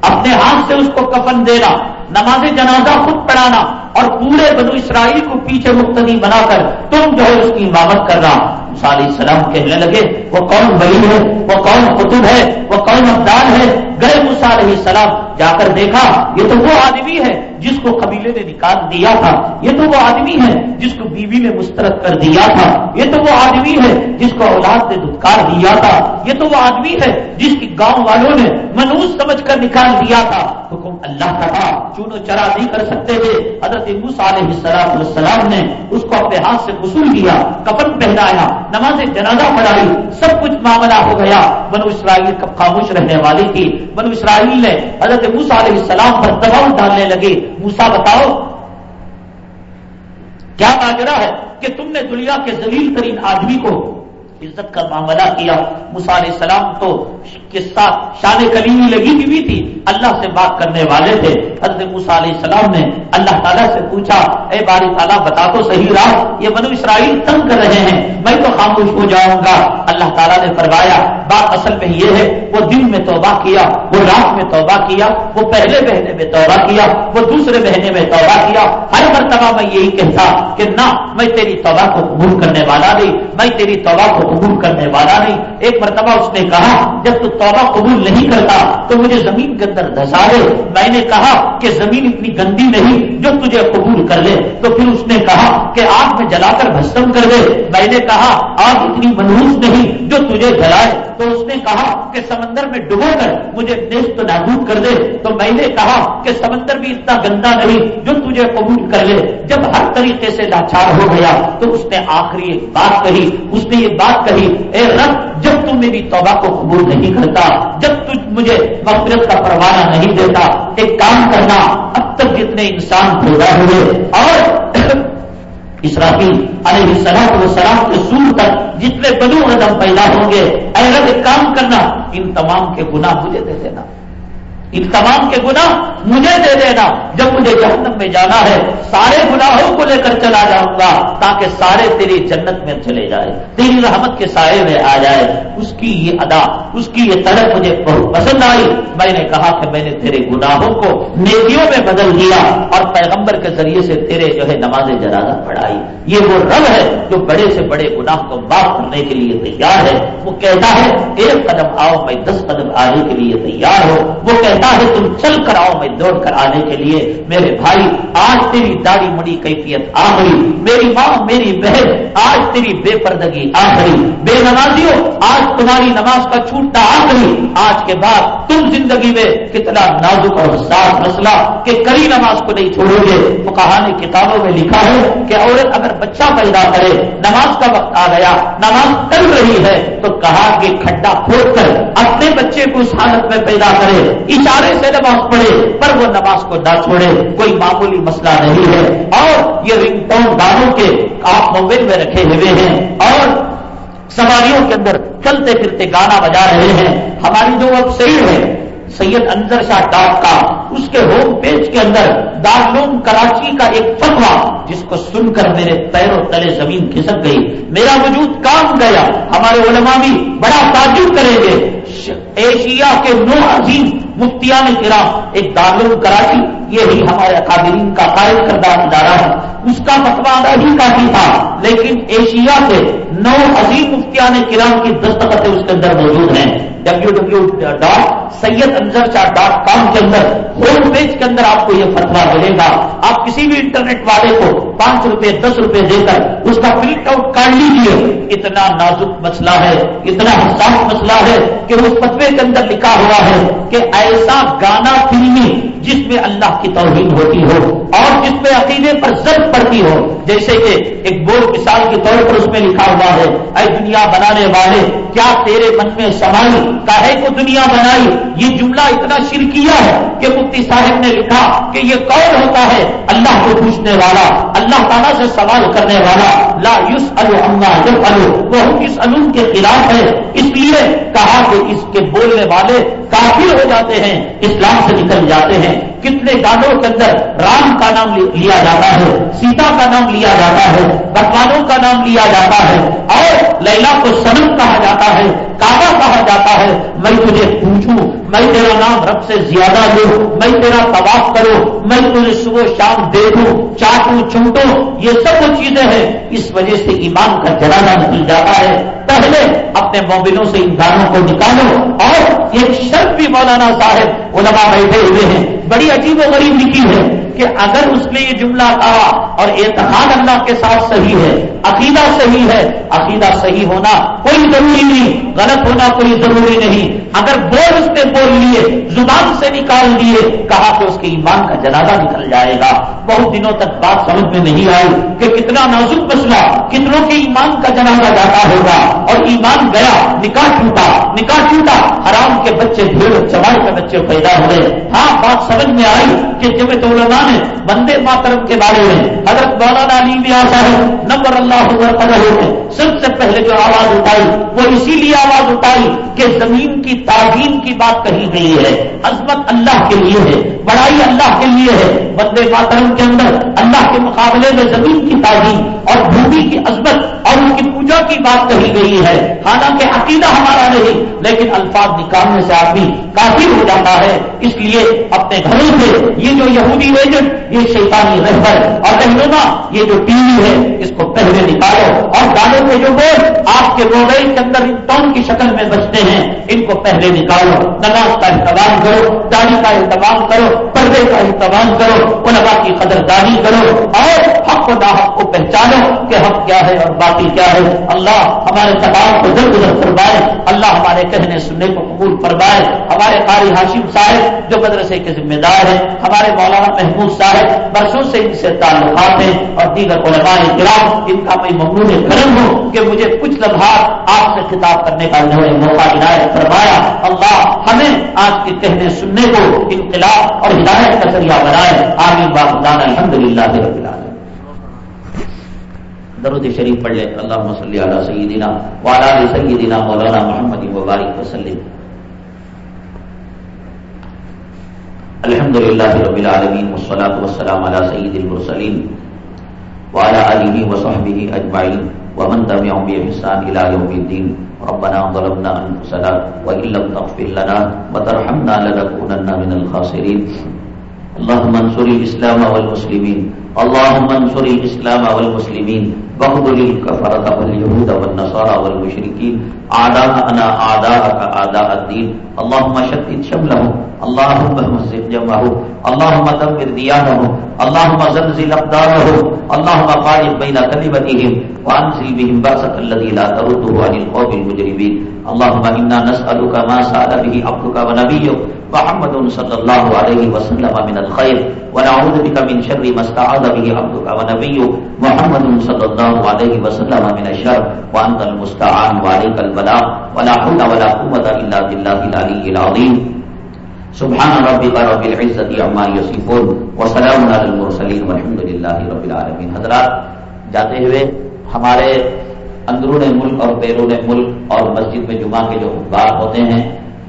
اپنے ہاتھ سے اس کو کفن دینا۔ نماز جنازہ خود پڑھانا اور پورے بنو اسرائیل کو پیچھے مقتدی بنا کر تم جو ہے اس کی عمارت کرنا۔ علیہ السلام کہنے لگے، وہ کون بلی ہے، وہ کون قطب ہے، وہ کون ابدال ہے۔ گئے علیہ السلام، جا کر دیکھا، یہ تو وہ آدمی ہے جس کو قبیلے نے نکال دیا تھا، یہ تو وہ آدمی ہے جس کو بیوی نے مسترد کر دیا تھا، یہ تو وہ آدمی ہے جس کو اولاد نے دھتکار دیا تھا، یہ تو وہ آدمی ہے جس کی گاؤں والوں نے منوس سمجھ کر نکال دیا تھا۔ حکم اللہ کا تھا چونو چرا نہیں کر سکتے تھے۔ حضرت علیہ السلام السلام نے اس کو اپنے ہاتھ سے غسول کیا کپن پہنایا، نماز جنازہ پڑھائی، سب کچھ معاملہ ہو گیا۔ بنو اسرائیل کب خاموش رہنے والی تھی۔ بنو اسرائیل نے حضرت موسا علیہ السلام پر دباؤ ڈالنے لگے۔ موسا بتاؤ، کیا ماجرا ہے کہ تم نے دنیا کے ذلیل ترین آدمی کو عزت کا معاملہ کیا؟ علیہ السلام تو قصہ شان کلیمی لگی ہوئی تھی۔ اللہ سے بات کرنے والے تھے۔ حضرت علیہ السلام نے اللہ تعالیٰ سے پوچھا، اے باری تعالیٰ، بتا تو صحیح رہا، یہ بنو اسرائیل تنگ کر رہے ہیں، میں تو خاموش ہو جاؤں گا۔ اللہ تعالیٰ نے فرمایا، بات اصل میں یہ ہے، وہ دن میں توبہ کیا، وہ رات میں توبہ کیا، وہ پہلے مہینے میں توبہ کیا، وہ دوسرے مہینے میں توبہ کیا۔ ہر مرتبہ میں یہی کہتا کہ نہ، میں تیری توبہ کو قبول کرنے والا نہیں، میں تیری توبہ کو قبول کرنے والا نہیں۔ ایک مرتبہ اس نے کہا، جب تو توبہ قبول نہیں کرتا تو مجھے زمین کے اندر دھسا دے میں نے کہا کہ زمین اتنی گندی نہیں جو تجھے قبول کر لے۔ تو پھر اس نے کہا کہ آگ میں جلا کر بھسم کر دے۔ میں نے کہا، آگ اتنی منہوس نہیں جو تجھے جلائے تو اس نے کہا کہ سمندر میں ڈبو کر مجھے نیست نابود کر دے۔ تو میں نے کہا کہ سمندر بھی اتنا گندا نہیں جو تجھے قبول کر لے۔ جب ہر طریقے سے لاچار ہو گیا تو اس نے آخری ایک بات کہی۔ اس نے یہ بات کہی، اے رب، جب تم میری توبہ کو قبول نہیں کرتا، جب تو مجھے مغفرت کا پروانہ نہیں دیتا، ایک کام کرنا اب تک جتنے انسان پیدا ہوئے، اور اسرافی علیہ السلام و سلام کے سور تک جتنے بلو قدم پیدا ہوں گے، اے رب، ایک کام کرنا، ان تمام کے گناہ مجھے دے دینا۔ ان تمام کے گناہ مجھے دے دینا، جب مجھے جہنم میں جانا ہے، سارے گناہوں کو لے کر چلا جاؤں گا، تاکہ سارے تیری جنت میں چلے جائے، تیری رحمت کے سائے میں آ جائے، اس کی یہ ادا، اس کی یہ طرف مجھے بہت پسند آئی۔ میں نے کہا کہ میں نے تیرے گناہوں کو نیکیوں میں بدل دیا اور پیغمبر کے ذریعے سے تیرے جو ہے نماز جنازہ پڑھائی۔ یہ وہ رب ہے جو بڑے سے بڑے گناہ کو معاف کرنے کے لیے تیار ہے۔ وہ کہتا ہے، ایک قدم آؤ، میں دس قدم آنے کے لیے تیار ہو وہ کہتا ہے، تم چل کر آؤ، میں دوڑ کر آنے کے لیے. میرے بھائی، آج تیری داڑھی مڑی کیفیت آ گئی میری ماں، میری بہن، آج تیری بے پردگی آ گئی بے نمازیوں، آج تمہاری نماز کا چھوٹا آ گئی آج کے بعد تم زندگی میں کتنا نازک اور حساس مسئلہ کہ کری نماز کو نہیں چھوڑو گے. وہ کہانی کتابوں میں لکھا ہے کہ عورت اگر بچہ پیدا کرے، نماز کا وقت آ گیا، نماز کر رہی ہے، تو کہا کہ کھڈا کھود کر اپنے بچے کو اس حالت میں پیدا کرے. اشارے سے نماز پڑھے، پر وہ نماز کو نہ چھوڑے، کوئی معمولی مسئلہ نہیں ہے۔ اور یہ رنگ ٹون گانوں کے آپ موبائل میں رکھے ہوئے ہیں۔ اور سواریوں کے اندر چلتے پھرتے گانا بجا رہے ہیں۔ ہماری جو وقت صحیح ہے، سید انضر شاہ ڈاک کا، اس کے ہوم پیج کے اندر دارلوم کراچی کا ایک فتوا جس کو سن کر میرے پیروں تلے زمین کھسک گئی۔ میرا وجود کام گیا۔ ہمارے علماء بھی بڑا تعجب کریں گے۔ ایشیا کے نو عظیم مفتیان کرام ایک دارالعلوم کراچی یہ بھی ہمارے اکادرین کا قائم کردہ ادارہ ہے۔ اس کا فتوا ہی کافی تھا، لیکن ایشیا سے نو عظیم مفتیان کرام کی دستخطیں اس کے اندر موجود ہیں۔ W W dot Syed Anzar Shah dot com کے اندر ہوم پیج کے اندر آپ کو یہ فتوا ملے گا۔ آپ کسی بھی انٹرنیٹ والے کو پانچ روپے، دس روپے دے کر اس کا پرنٹ آؤٹ کر لیجیے اتنا نازک مسئلہ ہے، اتنا حساس مسئلہ ہے کہ اس فتوے کے اندر لکھا ہوا ہے کہ ایسا گانا فلمی جس میں اللہ کی توہین ہوتی ہو اور جس میں عقیدے پر ضرب پڑتی ہو۔ جیسے کہ ایک بول مثال کے طور پر اس میں لکھا ہوا ہے، اے دنیا بنانے والے، کیا تیرے من میں سمائی کاہے کو دنیا بنائی۔ یہ جملہ اتنا شرکیہ ہے کہ مفتی صاحب نے لکھا کہ یہ کون ہوتا ہے؟ اللہ کو پوچھنے والا، اللہ تعالیٰ سے سوال کرنے والا۔ لا یوس الو وہ کس علوم کے خلاف ہے؟ اس لیے کہا کہ اس کے بولنے والے کافر ہو جاتے ہیں، اسلام سے نکل جاتے ہیں۔ کتنے گانوں کے اندر رام کا نام لیا جاتا ہے، سیتا کا نام لیا جاتا ہے بکوانوں کا نام لیا جاتا ہے اور لیلا کو سنم کہا جاتا ہے۔ کعبہ کہا جاتا ہے، میں تجھے پوچھوں، میں تیرا نام رب سے زیادہ لوں، میں تیرا طواف کروں، میں تجھے صبح شام دیکھوں، چاٹوں چمٹوں یہ سب وہ چیزیں ہیں۔ اس وجہ سے ایمان کا جنازہ نکل جاتا ہے۔ پہلے اپنے موبائلوں سے ان گانوں کو نکالو اور ایک شرط بھی مولانا صاحب علماء بیٹھے ہوئے ہیں۔ بڑی عجیب و غریب لکھی ہے۔ کہ اگر اس نے یہ جملہ کہا اور اعتقاد اللہ کے ساتھ صحیح ہے، عقیدہ صحیح ہے، عقیدہ صحیح ہونا کوئی ضروری نہیں، غلط ہونا کوئی ضروری نہیں۔ اگر بول اس نے بول لیے، زبان سے نکال دیے، کہا کہ اس کے ایمان کا جنازہ نکل جائے گا۔ بہت دنوں تک بات سمجھ میں نہیں آئی کہ کتنا نازک مسئلہ، کتنوں کے ایمان کا جنازہ جاتا ہوگا اور ایمان گیا، نکاح ٹوٹا نکاح ٹوٹا، حرام کے بچے، بھیڑ چوائی کے بچے پیدا ہوئے۔ ہاں بات سمجھ میں آئی کہ جب علماء نے بندے ماترم کے بارے میں حضرت مولانا علی بھی آتا ہے نمبر اللہ رہے سب سے پہلے جو آواز اٹھائی، وہ اسی لیے آواز اٹھائی کہ زمین کی تعظیم کی بات کہی گئی ہے۔ عظمت اللہ کے لیے ہے، بڑائی اللہ کے لیے ہے۔ بندے ماترم کے اندر اللہ کے مقابلے میں زمین کی تعظیم اور بھومی کی عظمت اور ان کی پوجا کی بات کہی گئی ہے۔ حالانکہ عقیدہ ہمارا نہیں، لیکن الفاظ نکالنے سے آدمی کافی ہو جاتا ہے۔ اس لیے اپنے گھروں سے یہ جو یہودی ایجنٹ یہ شیطانی رہبر اور رہنما، یہ جو ٹی وی ہے، اس کو پہلے نکالو اور گانے کے جو بول آپ کے موبائل کے اندر ٹون کی شکل میں بچتے ہیں، ان کو پہلے نکالو۔ نماز کا اہتمام کرو، داڑھی کا اہتمام کرو، پردے کا اہتمام کرو، علماء کی قدردانی کرو اور حق و ناحق کو پہچانو کہ حق کیا ہے اور باقی کیا ہے۔ اللہ ہمارے تمام کو در گزر فرمائے۔ اللہ ہمارے کہنے سننے کو قبول فرمائے۔ ہمارے قاری ہاشم صاحب جو مدرسے کے ذمہ دار ہیں، ہمارے مولانا محمود محمود صاحب برسوں سے ان سے تعلقات ہیں اور دیگر علماء کرام ان کا میں ممنون کرم ہوں کہ مجھے کچھ لمحات آپ سے خطاب کرنے کا انہوں نے موقع عنایت فرمایا، اللہ ہمیں آج کے کہنے سننے کو انقلاب اور ہدایت کا ذریعہ بنائے۔ آگے باغدان الحمد للہ رب العالمین۔ درود شریف پڑھ لے اللہ صلی علی سیدنا وعلی سیدنا مولانا محمد مبارک وسلم۔ الحمد للہ رب العالمین۔ والصلاة والسلام على سید المرسلین وعلى آلہ وصحبہ اجمعین ومن تبعهم بإحسان إلى يوم الدين. ربنا ظلمنا أنفسنا وإن لم تغفر لنا وترحمنا لنكونن من الخاسرين. اللهم انصر الإسلام والمسلمين. اللهم انصر الإسلام والمسلمين. واخذل الكفرة واليهود والنصارى والمشركين. أعداءنا أعداءك أعداء الدين. اللهم شتت شملهم. اللهم مزق جمعه اللهم دمر ديانهم. اللهم زلزل أقدارهم اللهم فارق بين كلمتهم وأنزل بهم بأسك الذي لا ترده عن القوم المجرمين. اللهم إنا نسألك ما سأل به عبدك ونبيك. محمد صلى الله عليه وسلم من الخير، ونعوذ بك من شر ما استعاذ به عبدك ونبيك محمد صلى الله عليه وسلم من الشر، وأنت المستعان وعليك البلاء ولا حول ولا قوة إلا بالله العلي العظيم. سبحان ربك رب العزة عما يصفون، وسلام على المرسلين والحمد لله رب العالمين. حضرات، جاتے ہوئے ہمارے اندرون ملک اور بیرون ملک اور مسجد میں جمعہ کے جو بات ہوتے ہیں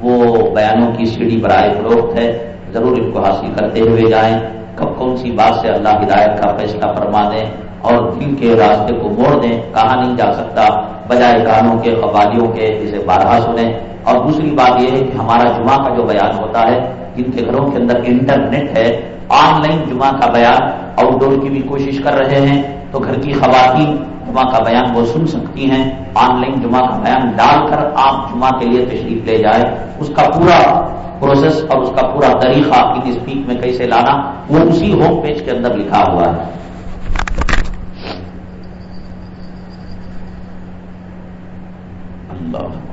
وہ بیانوں کی سیڑھی برائے فروخت ہے، ضرور ان کو حاصل کرتے ہوئے جائیں۔ کب کون سی بات سے اللہ ہدایت کا فیصلہ فرما دیں اور دل کے راستے کو موڑ دیں کہا نہیں جا سکتا۔ بجائے گانوں کے، قوالیوں کے جسے بارہا سنیں۔ اور دوسری بات یہ ہے کہ ہمارا جمعہ کا جو بیان ہوتا ہے، جن کے گھروں کے اندر انٹرنیٹ ہے، آن لائن جمعہ کا بیان آؤٹ ڈور کی بھی کوشش کر رہے ہیں۔ تو گھر کی خواتین جمعہ کا بیان وہ سن سکتی ہیں۔ آن لائن جمعہ کا بیان ڈال کر آپ جمعہ کے لیے تشریف لے جائیں۔ اس کا پورا پروسیس اور اس کا پورا طریقہ ان اسپیک میں کیسے لانا، وہ اسی ہوم پیج کے اندر لکھا ہوا ہے۔ اللہ۔